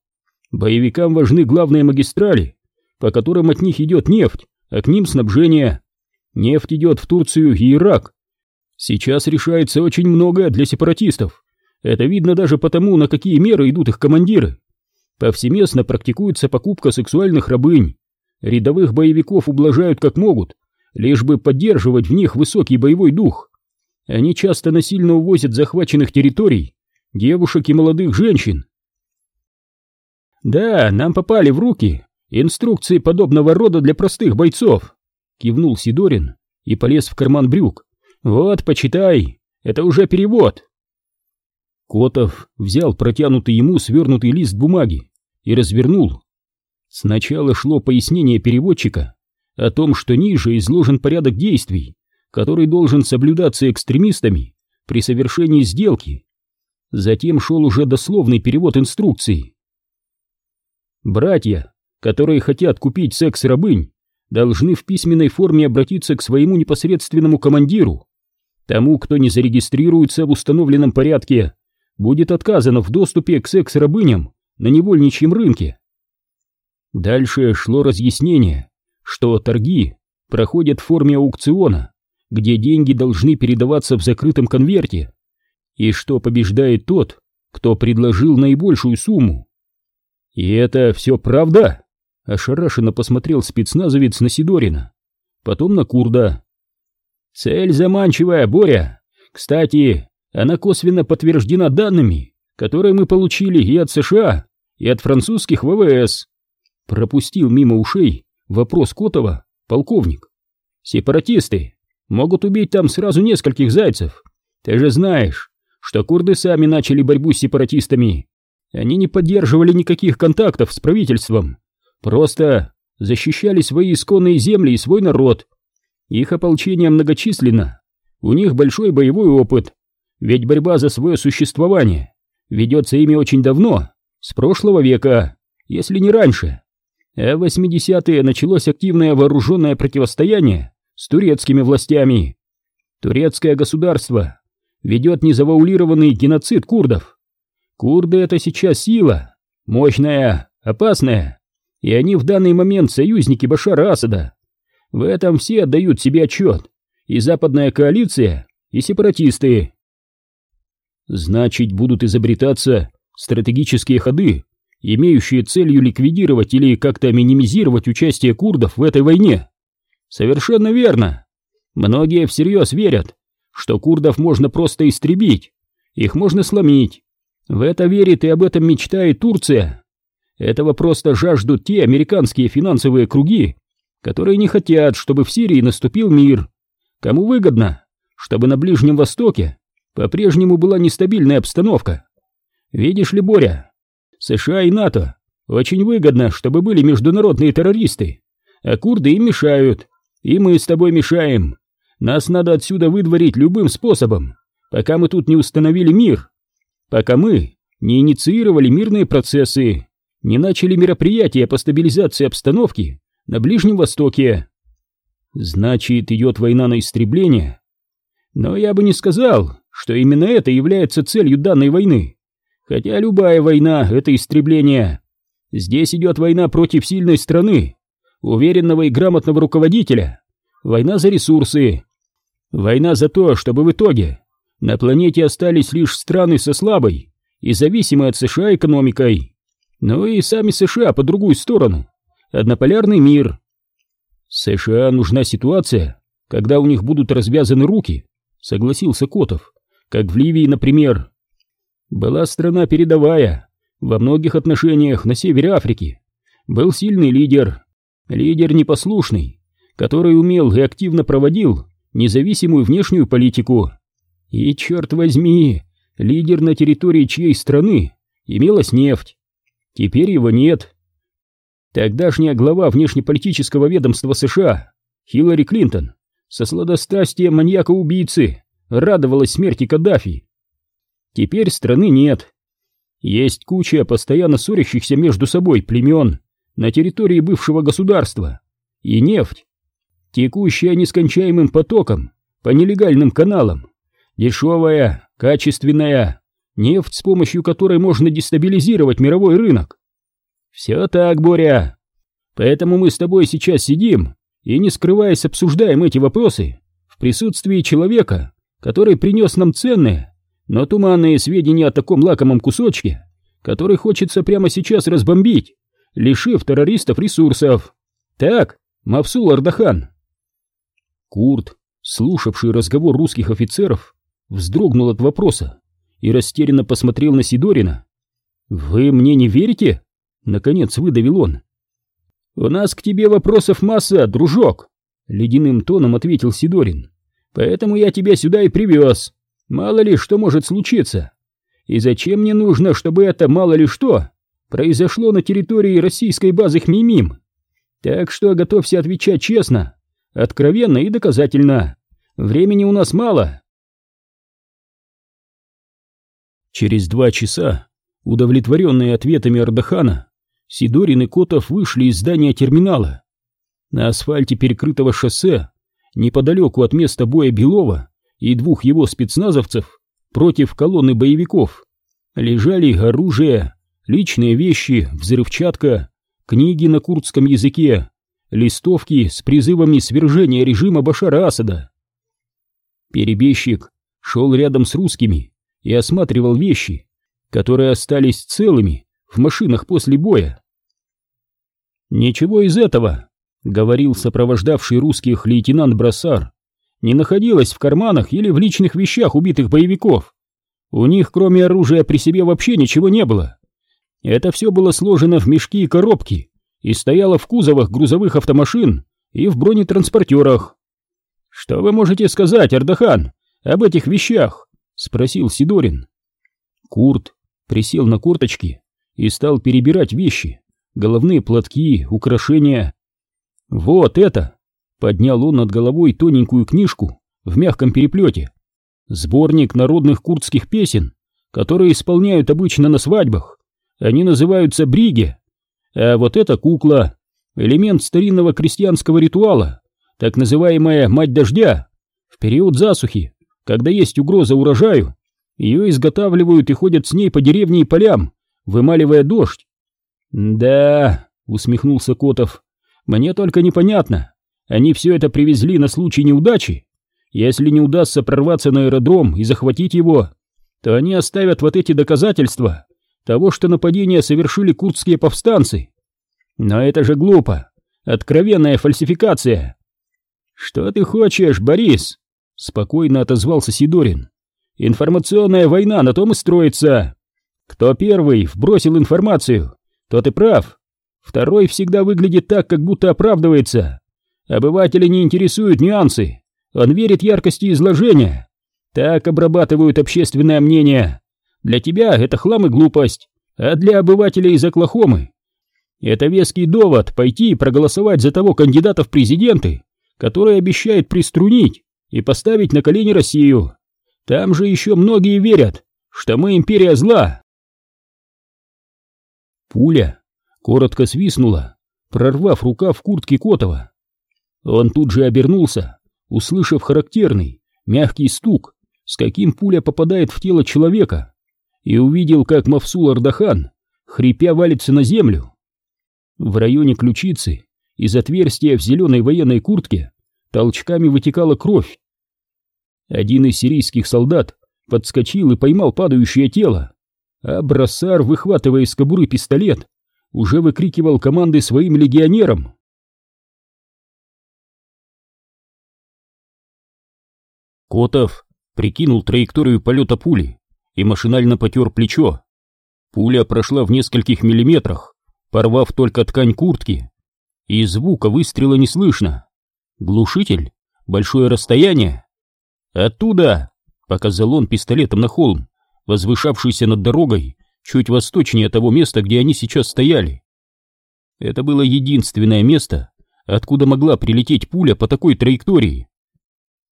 Боевикам важны главные магистрали, по которым от них идет нефть, а к ним снабжение. Нефть идет в Турцию и Ирак. Сейчас решается очень многое для сепаратистов. Это видно даже потому, на какие меры идут их командиры. Повсеместно практикуется покупка сексуальных рабынь. Рядовых боевиков ублажают как могут, лишь бы поддерживать в них высокий боевой дух. Они часто насильно увозят захваченных территорий девушек и молодых женщин. Да, нам попали в руки инструкции подобного рода для простых бойцов, кивнул Сидорин и полез в карман брюк. Вот, почитай, это уже перевод. Котов взял протянутый ему свернутый лист бумаги и развернул. Сначала шло пояснение переводчика о том, что ниже изложен порядок действий, который должен соблюдаться экстремистами при совершении сделки. Затем шел уже дословный перевод инструкций. Братья, которые хотят купить секс-рабынь, должны в письменной форме обратиться к своему непосредственному командиру. Тому, кто не зарегистрируется в установленном порядке, будет отказано в доступе к секс-рабыням на невольничьем рынке. Дальше шло разъяснение, что торги проходят в форме аукциона, где деньги должны передаваться в закрытом конверте, и что побеждает тот, кто предложил наибольшую сумму. «И это все правда?» — ошарашенно посмотрел спецназовец на Сидорина, потом на Курда. «Цель заманчивая, Боря. Кстати, она косвенно подтверждена данными, которые мы получили и от США, и от французских ВВС. Пропустил мимо ушей вопрос Котова полковник. Сепаратисты могут убить там сразу нескольких зайцев. Ты же знаешь, что курды сами начали борьбу с сепаратистами. Они не поддерживали никаких контактов с правительством, просто защищали свои исконные земли и свой народ. Их ополчение многочисленно, у них большой боевой опыт, ведь борьба за свое существование ведется ими очень давно, с прошлого века, если не раньше. А в 80-е началось активное вооруженное противостояние с турецкими властями. Турецкое государство ведет незаваулированный геноцид курдов. Курды — это сейчас сила, мощная, опасная, и они в данный момент союзники Башара Асада. В этом все отдают себе отчет, и западная коалиция, и сепаратисты. Значит, будут изобретаться стратегические ходы, имеющие целью ликвидировать или как-то минимизировать участие курдов в этой войне. Совершенно верно. Многие всерьез верят, что курдов можно просто истребить, их можно сломить. В это верит и об этом мечтает Турция. Этого просто жаждут те американские финансовые круги, которые не хотят, чтобы в Сирии наступил мир. Кому выгодно, чтобы на Ближнем Востоке по-прежнему была нестабильная обстановка. Видишь ли, Боря, США и НАТО очень выгодно, чтобы были международные террористы, а курды им мешают, и мы с тобой мешаем. Нас надо отсюда выдворить любым способом, пока мы тут не установили мир, пока мы не инициировали мирные процессы, не начали мероприятия по стабилизации обстановки на Ближнем Востоке. Значит, идет война на истребление. Но я бы не сказал, что именно это является целью данной войны. Хотя любая война — это истребление. Здесь идет война против сильной страны, уверенного и грамотного руководителя, война за ресурсы, война за то, чтобы в итоге на планете остались лишь страны со слабой и зависимой от США экономикой. Ну и сами США по другую сторону, однополярный мир. США нужна ситуация, когда у них будут развязаны руки, согласился Котов как в Ливии, например. Была страна передовая, во многих отношениях на севере Африки. Был сильный лидер, лидер непослушный, который умел и активно проводил независимую внешнюю политику. И, черт возьми, лидер на территории чьей страны имелась нефть. Теперь его нет. Тогдашняя глава внешнеполитического ведомства США, Хиллари Клинтон, со сладострастием маньяка-убийцы, радовалась смерти Каддафи. Теперь страны нет. Есть куча постоянно ссорящихся между собой племен на территории бывшего государства. И нефть, текущая нескончаемым потоком по нелегальным каналам. Дешевая, качественная, нефть, с помощью которой можно дестабилизировать мировой рынок. Все так, Боря. Поэтому мы с тобой сейчас сидим и, не скрываясь, обсуждаем эти вопросы в присутствии человека, который принес нам ценные, но туманные сведения о таком лакомом кусочке, который хочется прямо сейчас разбомбить, лишив террористов ресурсов. Так, Мавсул Ардахан. Курт, слушавший разговор русских офицеров, вздрогнул от вопроса и растерянно посмотрел на Сидорина. «Вы мне не верите?» — наконец выдавил он. «У нас к тебе вопросов масса, дружок!» — ледяным тоном ответил Сидорин. «Поэтому я тебя сюда и привез. Мало ли что может случиться. И зачем мне нужно, чтобы это мало ли что произошло на территории российской базы Хмимим? Так что готовься отвечать честно, откровенно и доказательно. Времени у нас мало». Через два часа, удовлетворенные ответами Ардахана, Сидорин и Котов вышли из здания терминала. На асфальте перекрытого шоссе, неподалеку от места боя Белова и двух его спецназовцев против колонны боевиков, лежали оружие, личные вещи, взрывчатка, книги на курдском языке, листовки с призывами свержения режима Башара Асада. Перебежчик шел рядом с русскими и осматривал вещи, которые остались целыми в машинах после боя. «Ничего из этого», — говорил сопровождавший русских лейтенант Брассар, «не находилось в карманах или в личных вещах убитых боевиков. У них, кроме оружия, при себе вообще ничего не было. Это все было сложено в мешки и коробки и стояло в кузовах грузовых автомашин и в бронетранспортерах. Что вы можете сказать, Ардахан, об этих вещах?» — спросил Сидорин. Курт присел на корточки и стал перебирать вещи, головные платки, украшения. «Вот это!» — поднял он над головой тоненькую книжку в мягком переплете. «Сборник народных курдских песен, которые исполняют обычно на свадьбах. Они называются бриге. А вот эта кукла — элемент старинного крестьянского ритуала, так называемая «мать дождя». В период засухи, когда есть угроза урожаю, ее изготавливают и ходят с ней по деревне и полям, вымаливая дождь. «Да», — усмехнулся Котов, — «мне только непонятно. Они все это привезли на случай неудачи. Если не удастся прорваться на аэродром и захватить его, то они оставят вот эти доказательства того, что нападение совершили курдские повстанцы. Но это же глупо. Откровенная фальсификация. «Что ты хочешь, Борис?» — спокойно отозвался Сидорин. Информационная война на том и строится. Кто первый вбросил информацию, тот и прав. Второй всегда выглядит так, как будто оправдывается. Обывателя не интересуют нюансы. Он верит яркости изложения. Так обрабатывают общественное мнение. Для тебя это хлам и глупость, а для обывателей из Оклахомы это веский довод пойти и проголосовать за того кандидата в президенты, который обещает приструнить и поставить на колени Россию. Там же еще многие верят, что мы империя зла. Пуля коротко свистнула, прорвав рукав куртки Котова. Он тут же обернулся, услышав характерный, мягкий стук, с каким пуля попадает в тело человека, и увидел, как Мавсул Ардахан, хрипя, валится на землю. В районе ключицы из отверстия в зеленой военной куртке толчками вытекала кровь, один из сирийских солдат подскочил и поймал падающее тело, а Брассар, выхватывая из кобуры пистолет, уже выкрикивал команды своим легионерам. Котов прикинул траекторию полета пули и машинально потер плечо. Пуля прошла в нескольких миллиметрах, порвав только ткань куртки, и звука выстрела не слышно. Глушитель? Большое расстояние? «Оттуда!» — показал он пистолетом на холм, возвышавшийся над дорогой, чуть восточнее того места, где они сейчас стояли. Это было единственное место, откуда могла прилететь пуля по такой траектории.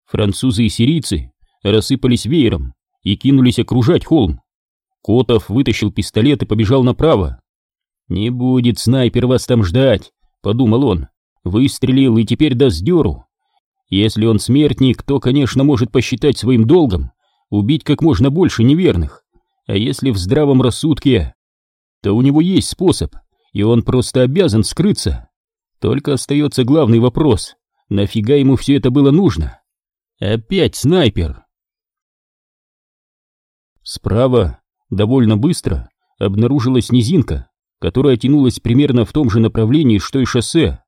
Французы и сирийцы рассыпались веером и кинулись окружать холм. Котов вытащил пистолет и побежал направо. «Не будет снайпер вас там ждать», — подумал он. Выстрелил и теперь даст дёру. Если он смертник, то, конечно, может посчитать своим долгом убить как можно больше неверных. А если в здравом рассудке, то у него есть способ, и он просто обязан скрыться. Только остается главный вопрос, нафига ему все это было нужно? Опять снайпер. Справа, довольно быстро, обнаружилась низинка, которая тянулась примерно в том же направлении, что и шоссе.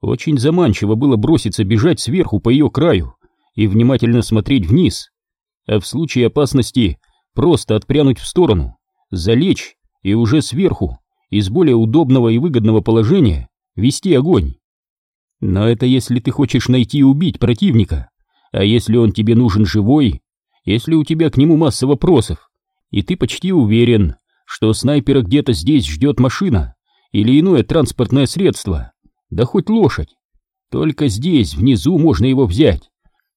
Очень заманчиво было броситься бежать сверху по ее краю и внимательно смотреть вниз, а в случае опасности просто отпрянуть в сторону, залечь и уже сверху, из более удобного и выгодного положения, вести огонь. Но это если ты хочешь найти и убить противника, а если он тебе нужен живой, если у тебя к нему масса вопросов, и ты почти уверен, что снайпера где-то здесь ждет машина или иное транспортное средство, да хоть лошадь. Только здесь, внизу, можно его взять,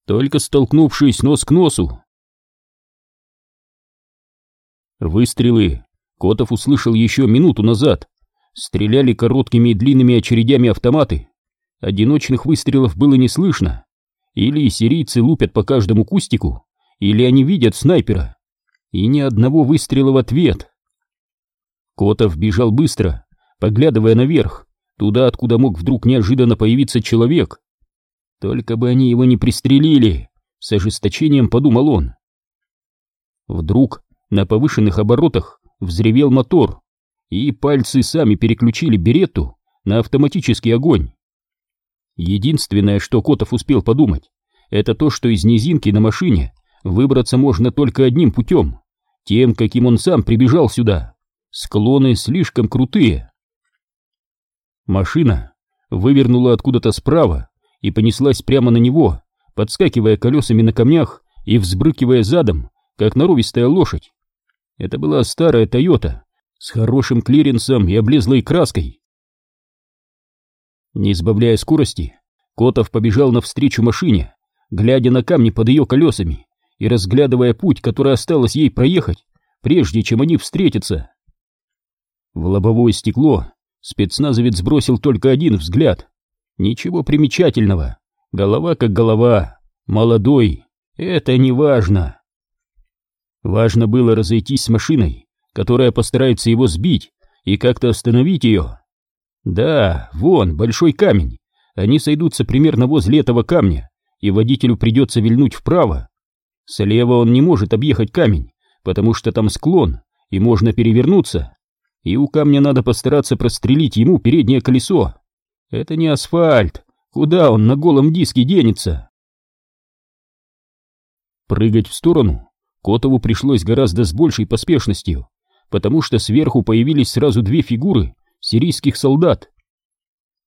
только столкнувшись нос к носу. Выстрелы Котов услышал еще минуту назад. Стреляли короткими и длинными очередями автоматы. Одиночных выстрелов было не слышно. Или сирийцы лупят по каждому кустику, или они видят снайпера. И ни одного выстрела в ответ. Котов бежал быстро, поглядывая наверх, туда, откуда мог вдруг неожиданно появиться человек. Только бы они его не пристрелили, с ожесточением подумал он. Вдруг на повышенных оборотах взревел мотор, и пальцы сами переключили беретту на автоматический огонь. Единственное, что Котов успел подумать, это то, что из низинки на машине выбраться можно только одним путем, тем, каким он сам прибежал сюда. Склоны слишком крутые. Машина вывернула откуда-то справа и понеслась прямо на него, подскакивая колесами на камнях и взбрыкивая задом, как норовистая лошадь. Это была старая Тойота с хорошим клиренсом и облезлой краской. Не избавляя скорости, Котов побежал навстречу машине, глядя на камни под ее колесами и разглядывая путь, который осталось ей проехать, прежде чем они встретятся. В лобовое стекло спецназовец бросил только один взгляд. Ничего примечательного. Голова как голова. Молодой. Это не важно. Важно было разойтись с машиной, которая постарается его сбить и как-то остановить ее. Да, вон, большой камень. Они сойдутся примерно возле этого камня, и водителю придется вильнуть вправо. Слева он не может объехать камень, потому что там склон, и можно перевернуться и у камня надо постараться прострелить ему переднее колесо. Это не асфальт, куда он на голом диске денется? Прыгать в сторону Котову пришлось гораздо с большей поспешностью, потому что сверху появились сразу две фигуры сирийских солдат.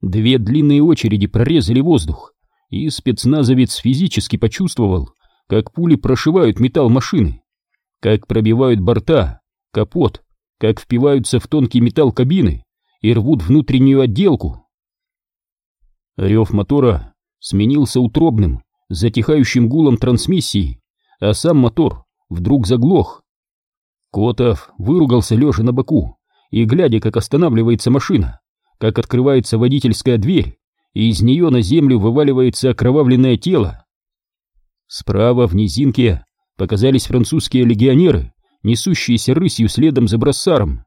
Две длинные очереди прорезали воздух, и спецназовец физически почувствовал, как пули прошивают металл машины, как пробивают борта, капот как впиваются в тонкий металл кабины и рвут внутреннюю отделку. Рев мотора сменился утробным, затихающим гулом трансмиссии, а сам мотор вдруг заглох. Котов выругался лежа на боку и глядя, как останавливается машина, как открывается водительская дверь, и из нее на землю вываливается окровавленное тело. Справа в низинке показались французские легионеры несущиеся рысью следом за броссаром.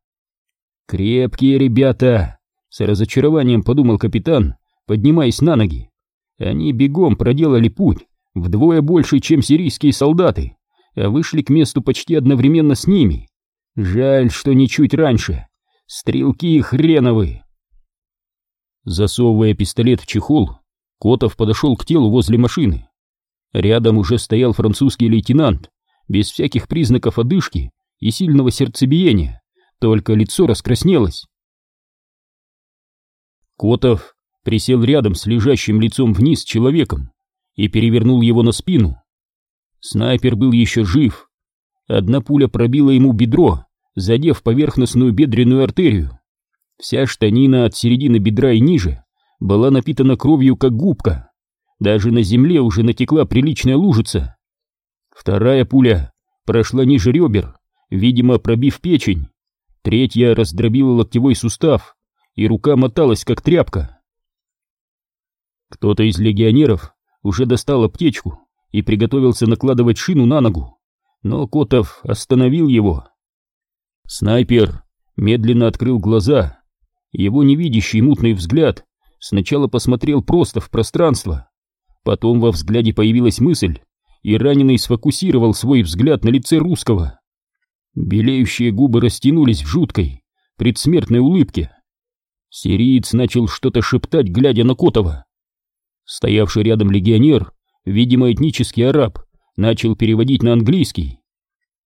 «Крепкие ребята!» — с разочарованием подумал капитан, поднимаясь на ноги. Они бегом проделали путь, вдвое больше, чем сирийские солдаты, а вышли к месту почти одновременно с ними. Жаль, что не чуть раньше. Стрелки хреновы. Засовывая пистолет в чехол, Котов подошел к телу возле машины. Рядом уже стоял французский лейтенант без всяких признаков одышки и сильного сердцебиения, только лицо раскраснелось. Котов присел рядом с лежащим лицом вниз человеком и перевернул его на спину. Снайпер был еще жив. Одна пуля пробила ему бедро, задев поверхностную бедренную артерию. Вся штанина от середины бедра и ниже была напитана кровью, как губка. Даже на земле уже натекла приличная лужица. Вторая пуля прошла ниже ребер, видимо, пробив печень. Третья раздробила локтевой сустав, и рука моталась, как тряпка. Кто-то из легионеров уже достал аптечку и приготовился накладывать шину на ногу, но Котов остановил его. Снайпер медленно открыл глаза. Его невидящий мутный взгляд сначала посмотрел просто в пространство, потом во взгляде появилась мысль, и раненый сфокусировал свой взгляд на лице русского. Белеющие губы растянулись в жуткой, предсмертной улыбке. Сириец начал что-то шептать, глядя на Котова. Стоявший рядом легионер, видимо, этнический араб, начал переводить на английский.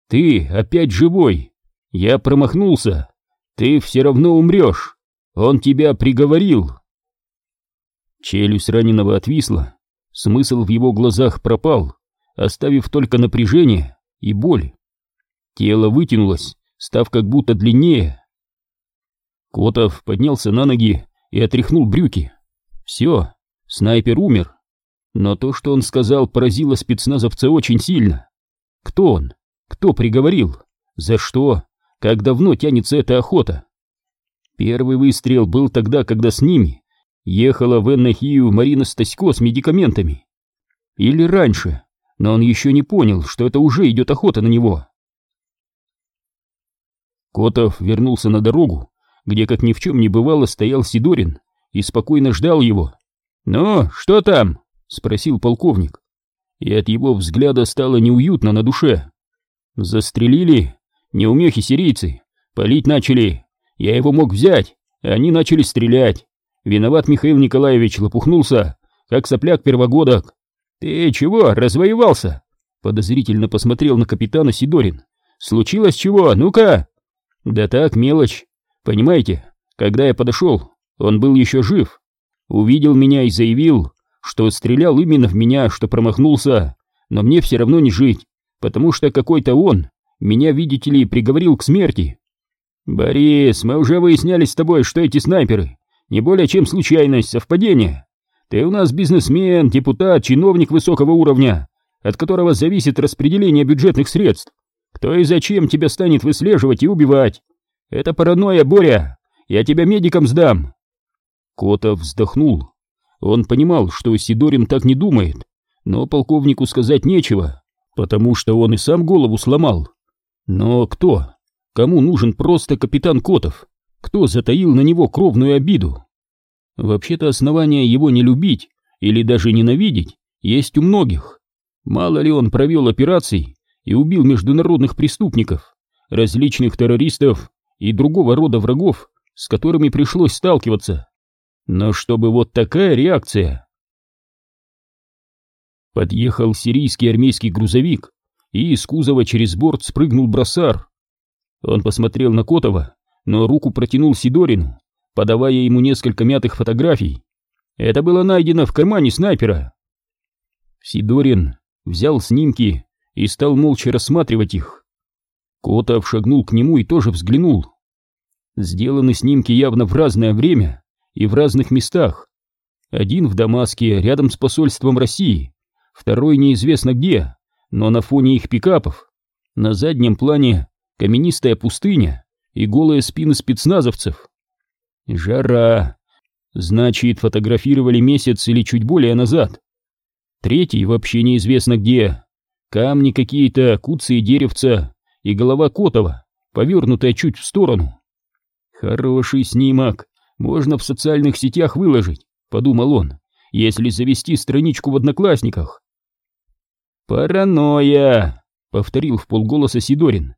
«Ты опять живой! Я промахнулся! Ты все равно умрешь! Он тебя приговорил!» Челюсть раненого отвисла, смысл в его глазах пропал, оставив только напряжение и боль. Тело вытянулось, став как будто длиннее. Котов поднялся на ноги и отряхнул брюки. Все, снайпер умер. Но то, что он сказал, поразило спецназовца очень сильно. Кто он? Кто приговорил? За что? Как давно тянется эта охота? Первый выстрел был тогда, когда с ними ехала в Эннахию Марина Стасько с медикаментами. Или раньше, но он еще не понял, что это уже идет охота на него. Котов вернулся на дорогу, где, как ни в чем не бывало, стоял Сидорин и спокойно ждал его. «Ну, что там?» — спросил полковник. И от его взгляда стало неуютно на душе. «Застрелили? Неумехи сирийцы. Полить начали. Я его мог взять, а они начали стрелять. Виноват Михаил Николаевич, лопухнулся, как сопляк первогодок. Ты чего, развоевался?» Подозрительно посмотрел на капитана Сидорин. «Случилось чего? Ну-ка!» Да так, мелочь. Понимаете, когда я подошел, он был еще жив. Увидел меня и заявил, что стрелял именно в меня, что промахнулся, но мне все равно не жить, потому что какой-то он меня, видите ли, приговорил к смерти. Борис, мы уже выясняли с тобой, что эти снайперы не более чем случайность, совпадение. Ты у нас бизнесмен, депутат, чиновник высокого уровня, от которого зависит распределение бюджетных средств. Кто и зачем тебя станет выслеживать и убивать? Это паранойя, Боря! Я тебя медикам сдам!» Котов вздохнул. Он понимал, что Сидорин так не думает, но полковнику сказать нечего, потому что он и сам голову сломал. Но кто? Кому нужен просто капитан Котов? Кто затаил на него кровную обиду? Вообще-то основания его не любить или даже ненавидеть есть у многих. Мало ли он провел операций, и убил международных преступников, различных террористов и другого рода врагов, с которыми пришлось сталкиваться. Но чтобы вот такая реакция... Подъехал сирийский армейский грузовик, и из кузова через борт спрыгнул бросар. Он посмотрел на Котова, но руку протянул Сидорину, подавая ему несколько мятых фотографий. Это было найдено в кармане снайпера. Сидорин взял снимки и стал молча рассматривать их. Котов шагнул к нему и тоже взглянул. Сделаны снимки явно в разное время и в разных местах. Один в Дамаске, рядом с посольством России, второй неизвестно где, но на фоне их пикапов. На заднем плане каменистая пустыня и голые спины спецназовцев. Жара. Значит, фотографировали месяц или чуть более назад. Третий вообще неизвестно где, Камни какие-то, куцы и деревца, и голова Котова, повернутая чуть в сторону. Хороший снимок, можно в социальных сетях выложить, подумал он, если завести страничку в Одноклассниках. «Паранойя!» — повторил в полголоса Сидорин.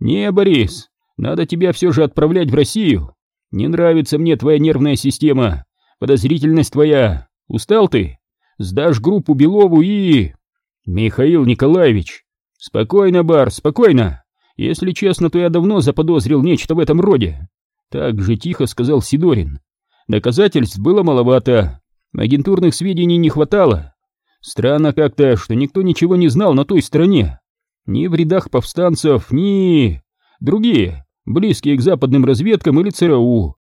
«Не, Борис, надо тебя все же отправлять в Россию. Не нравится мне твоя нервная система, подозрительность твоя. Устал ты? Сдашь группу Белову и...» «Михаил Николаевич!» «Спокойно, Бар, спокойно! Если честно, то я давно заподозрил нечто в этом роде!» Так же тихо сказал Сидорин. Доказательств было маловато, агентурных сведений не хватало. Странно как-то, что никто ничего не знал на той стороне. Ни в рядах повстанцев, ни... Другие, близкие к западным разведкам или ЦРУ.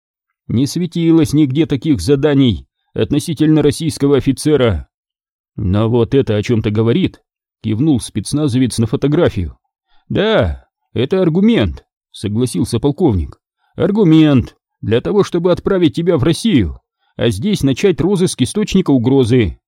Не светилось нигде таких заданий относительно российского офицера. Но вот это о чем-то говорит, кивнул спецназовец на фотографию. Да, это аргумент, согласился полковник. Аргумент для того, чтобы отправить тебя в Россию, а здесь начать розыск источника угрозы.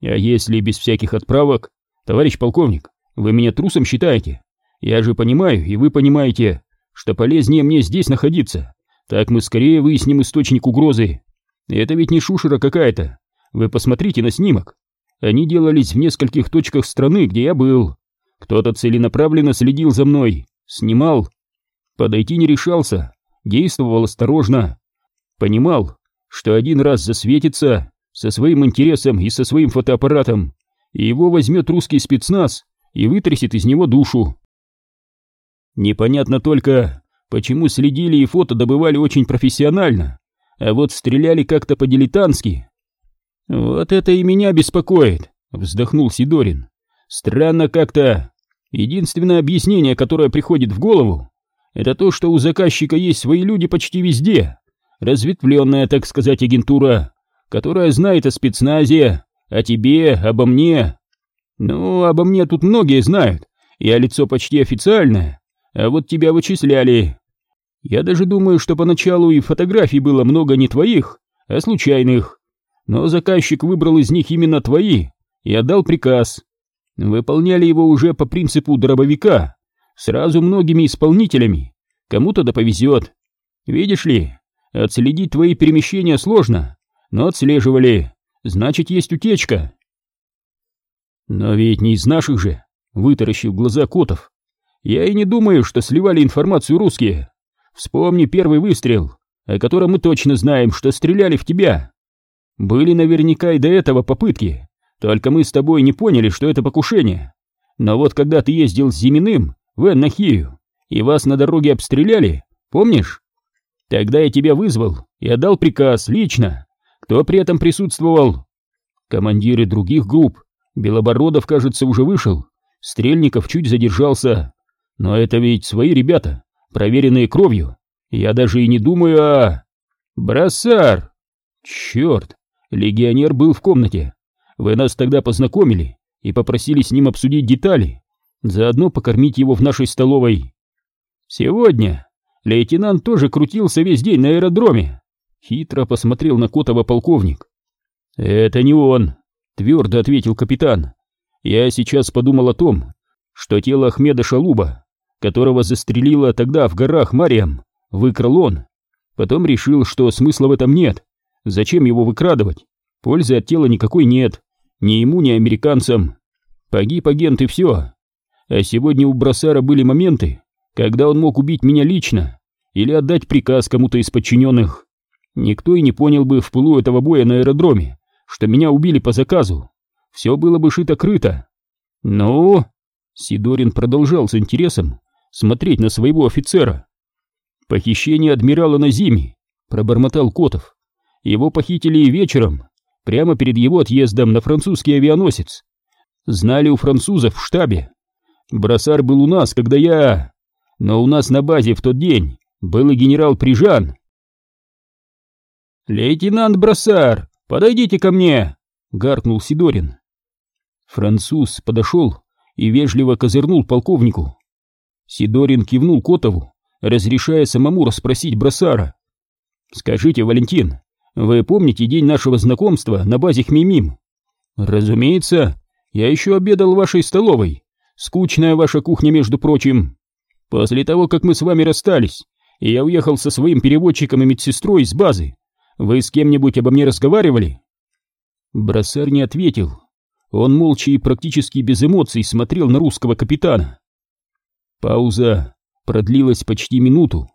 А если без всяких отправок, товарищ полковник, вы меня трусом считаете? Я же понимаю, и вы понимаете, что полезнее мне здесь находиться. Так мы скорее выясним источник угрозы. Это ведь не шушера какая-то. Вы посмотрите на снимок. Они делались в нескольких точках страны, где я был. Кто-то целенаправленно следил за мной, Снимал. Подойти не решался, действовал осторожно. Понимал, что один раз засветится со своим интересом и со своим фотоаппаратом, и его возьмет русский спецназ и вытрясет из него душу. Непонятно только, почему следили и фото добывали очень профессионально, а вот стреляли как-то по-дилетантски. «Вот это и меня беспокоит», — вздохнул Сидорин. «Странно как-то. Единственное объяснение, которое приходит в голову, это то, что у заказчика есть свои люди почти везде. Разветвленная, так сказать, агентура, которая знает о спецназе, о тебе, обо мне. Ну, обо мне тут многие знают, я лицо почти официальное, а вот тебя вычисляли. Я даже думаю, что поначалу и фотографий было много не твоих, а случайных. Но заказчик выбрал из них именно твои и отдал приказ. Выполняли его уже по принципу дробовика, сразу многими исполнителями. Кому-то да повезет. Видишь ли, отследить твои перемещения сложно, но отслеживали, значит есть утечка. Но ведь не из наших же, вытаращил глаза Котов. Я и не думаю, что сливали информацию русские. Вспомни первый выстрел, о котором мы точно знаем, что стреляли в тебя. Были наверняка и до этого попытки, только мы с тобой не поняли, что это покушение. Но вот когда ты ездил с Зиминым в Эннахию, и вас на дороге обстреляли, помнишь? Тогда я тебя вызвал и отдал приказ лично. Кто при этом присутствовал? Командиры других групп. Белобородов, кажется, уже вышел. Стрельников чуть задержался. Но это ведь свои ребята, проверенные кровью. Я даже и не думаю о... Бросар! Черт! Легионер был в комнате. Вы нас тогда познакомили и попросили с ним обсудить детали. Заодно покормить его в нашей столовой. Сегодня лейтенант тоже крутился весь день на аэродроме. Хитро посмотрел на Котова полковник. «Это не он», — твердо ответил капитан. «Я сейчас подумал о том, что тело Ахмеда Шалуба которого застрелила тогда в горах Мариам, выкрал он. Потом решил, что смысла в этом нет. Зачем его выкрадывать? Пользы от тела никакой нет. Ни ему, ни американцам. Погиб агент и все. А сегодня у Бросара были моменты, когда он мог убить меня лично или отдать приказ кому-то из подчиненных. Никто и не понял бы в пылу этого боя на аэродроме, что меня убили по заказу. Все было бы шито-крыто. Ну, Сидорин продолжал с интересом смотреть на своего офицера. «Похищение адмирала на зиме», — пробормотал Котов. «Его похитили вечером, прямо перед его отъездом на французский авианосец. Знали у французов в штабе. Бросар был у нас, когда я... Но у нас на базе в тот день был и генерал Прижан». «Лейтенант Бросар, подойдите ко мне!» — гаркнул Сидорин. Француз подошел и вежливо козырнул полковнику. Сидорин кивнул Котову, разрешая самому расспросить Бросара. «Скажите, Валентин, вы помните день нашего знакомства на базе Хмимим?» «Разумеется, я еще обедал в вашей столовой. Скучная ваша кухня, между прочим. После того, как мы с вами расстались, я уехал со своим переводчиком и медсестрой из базы, вы с кем-нибудь обо мне разговаривали?» Бросар не ответил. Он молча и практически без эмоций смотрел на русского капитана. Пауза продлилась почти минуту.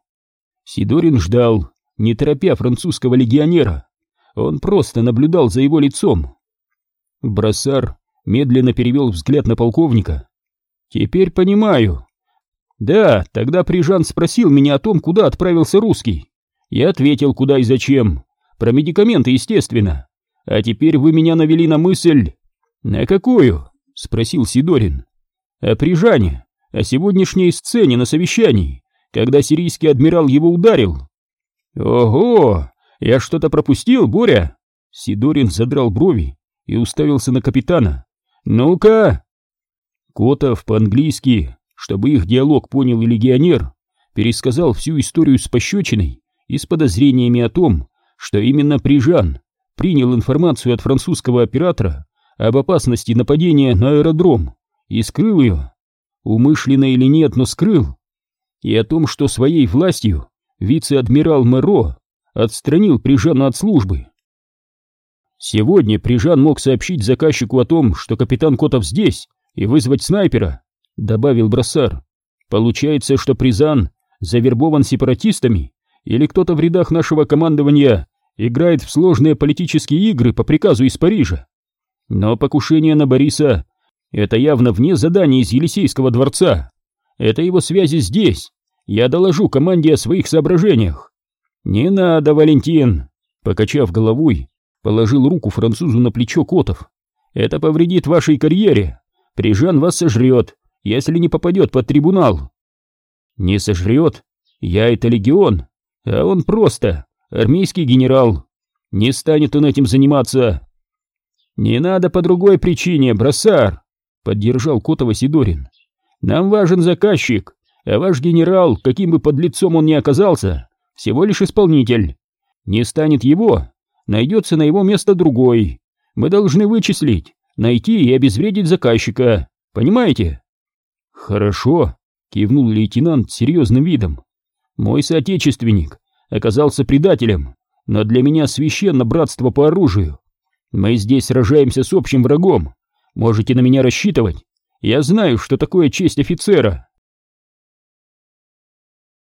Сидорин ждал, не торопя французского легионера. Он просто наблюдал за его лицом. Броссар медленно перевел взгляд на полковника. «Теперь понимаю. Да, тогда Прижан спросил меня о том, куда отправился русский. Я ответил, куда и зачем. Про медикаменты, естественно. А теперь вы меня навели на мысль...» «На какую?» — спросил Сидорин. «О Прижане о сегодняшней сцене на совещании, когда сирийский адмирал его ударил. «Ого! Я что-то пропустил, Боря?» Сидорин задрал брови и уставился на капитана. «Ну-ка!» Котов по-английски, чтобы их диалог понял и легионер, пересказал всю историю с пощечиной и с подозрениями о том, что именно Прижан принял информацию от французского оператора об опасности нападения на аэродром и скрыл ее умышленно или нет, но скрыл, и о том, что своей властью вице-адмирал Мэро отстранил Прижана от службы. Сегодня Прижан мог сообщить заказчику о том, что капитан Котов здесь, и вызвать снайпера, добавил Броссар. Получается, что Призан завербован сепаратистами или кто-то в рядах нашего командования играет в сложные политические игры по приказу из Парижа. Но покушение на Бориса — это явно вне задания из Елисейского дворца. Это его связи здесь. Я доложу команде о своих соображениях. Не надо, Валентин, покачав головой, положил руку французу на плечо Котов. Это повредит вашей карьере. Прижан вас сожрет, если не попадет под трибунал. Не сожрет? Я это легион, а он просто армейский генерал. Не станет он этим заниматься. Не надо по другой причине, бросар, поддержал Котова Сидорин. Нам важен заказчик, а ваш генерал, каким бы подлецом он ни оказался, всего лишь исполнитель. Не станет его, найдется на его место другой. Мы должны вычислить, найти и обезвредить заказчика. Понимаете? Хорошо, кивнул лейтенант серьезным видом. Мой соотечественник оказался предателем, но для меня священно братство по оружию. Мы здесь сражаемся с общим врагом. Можете на меня рассчитывать. Я знаю, что такое честь офицера.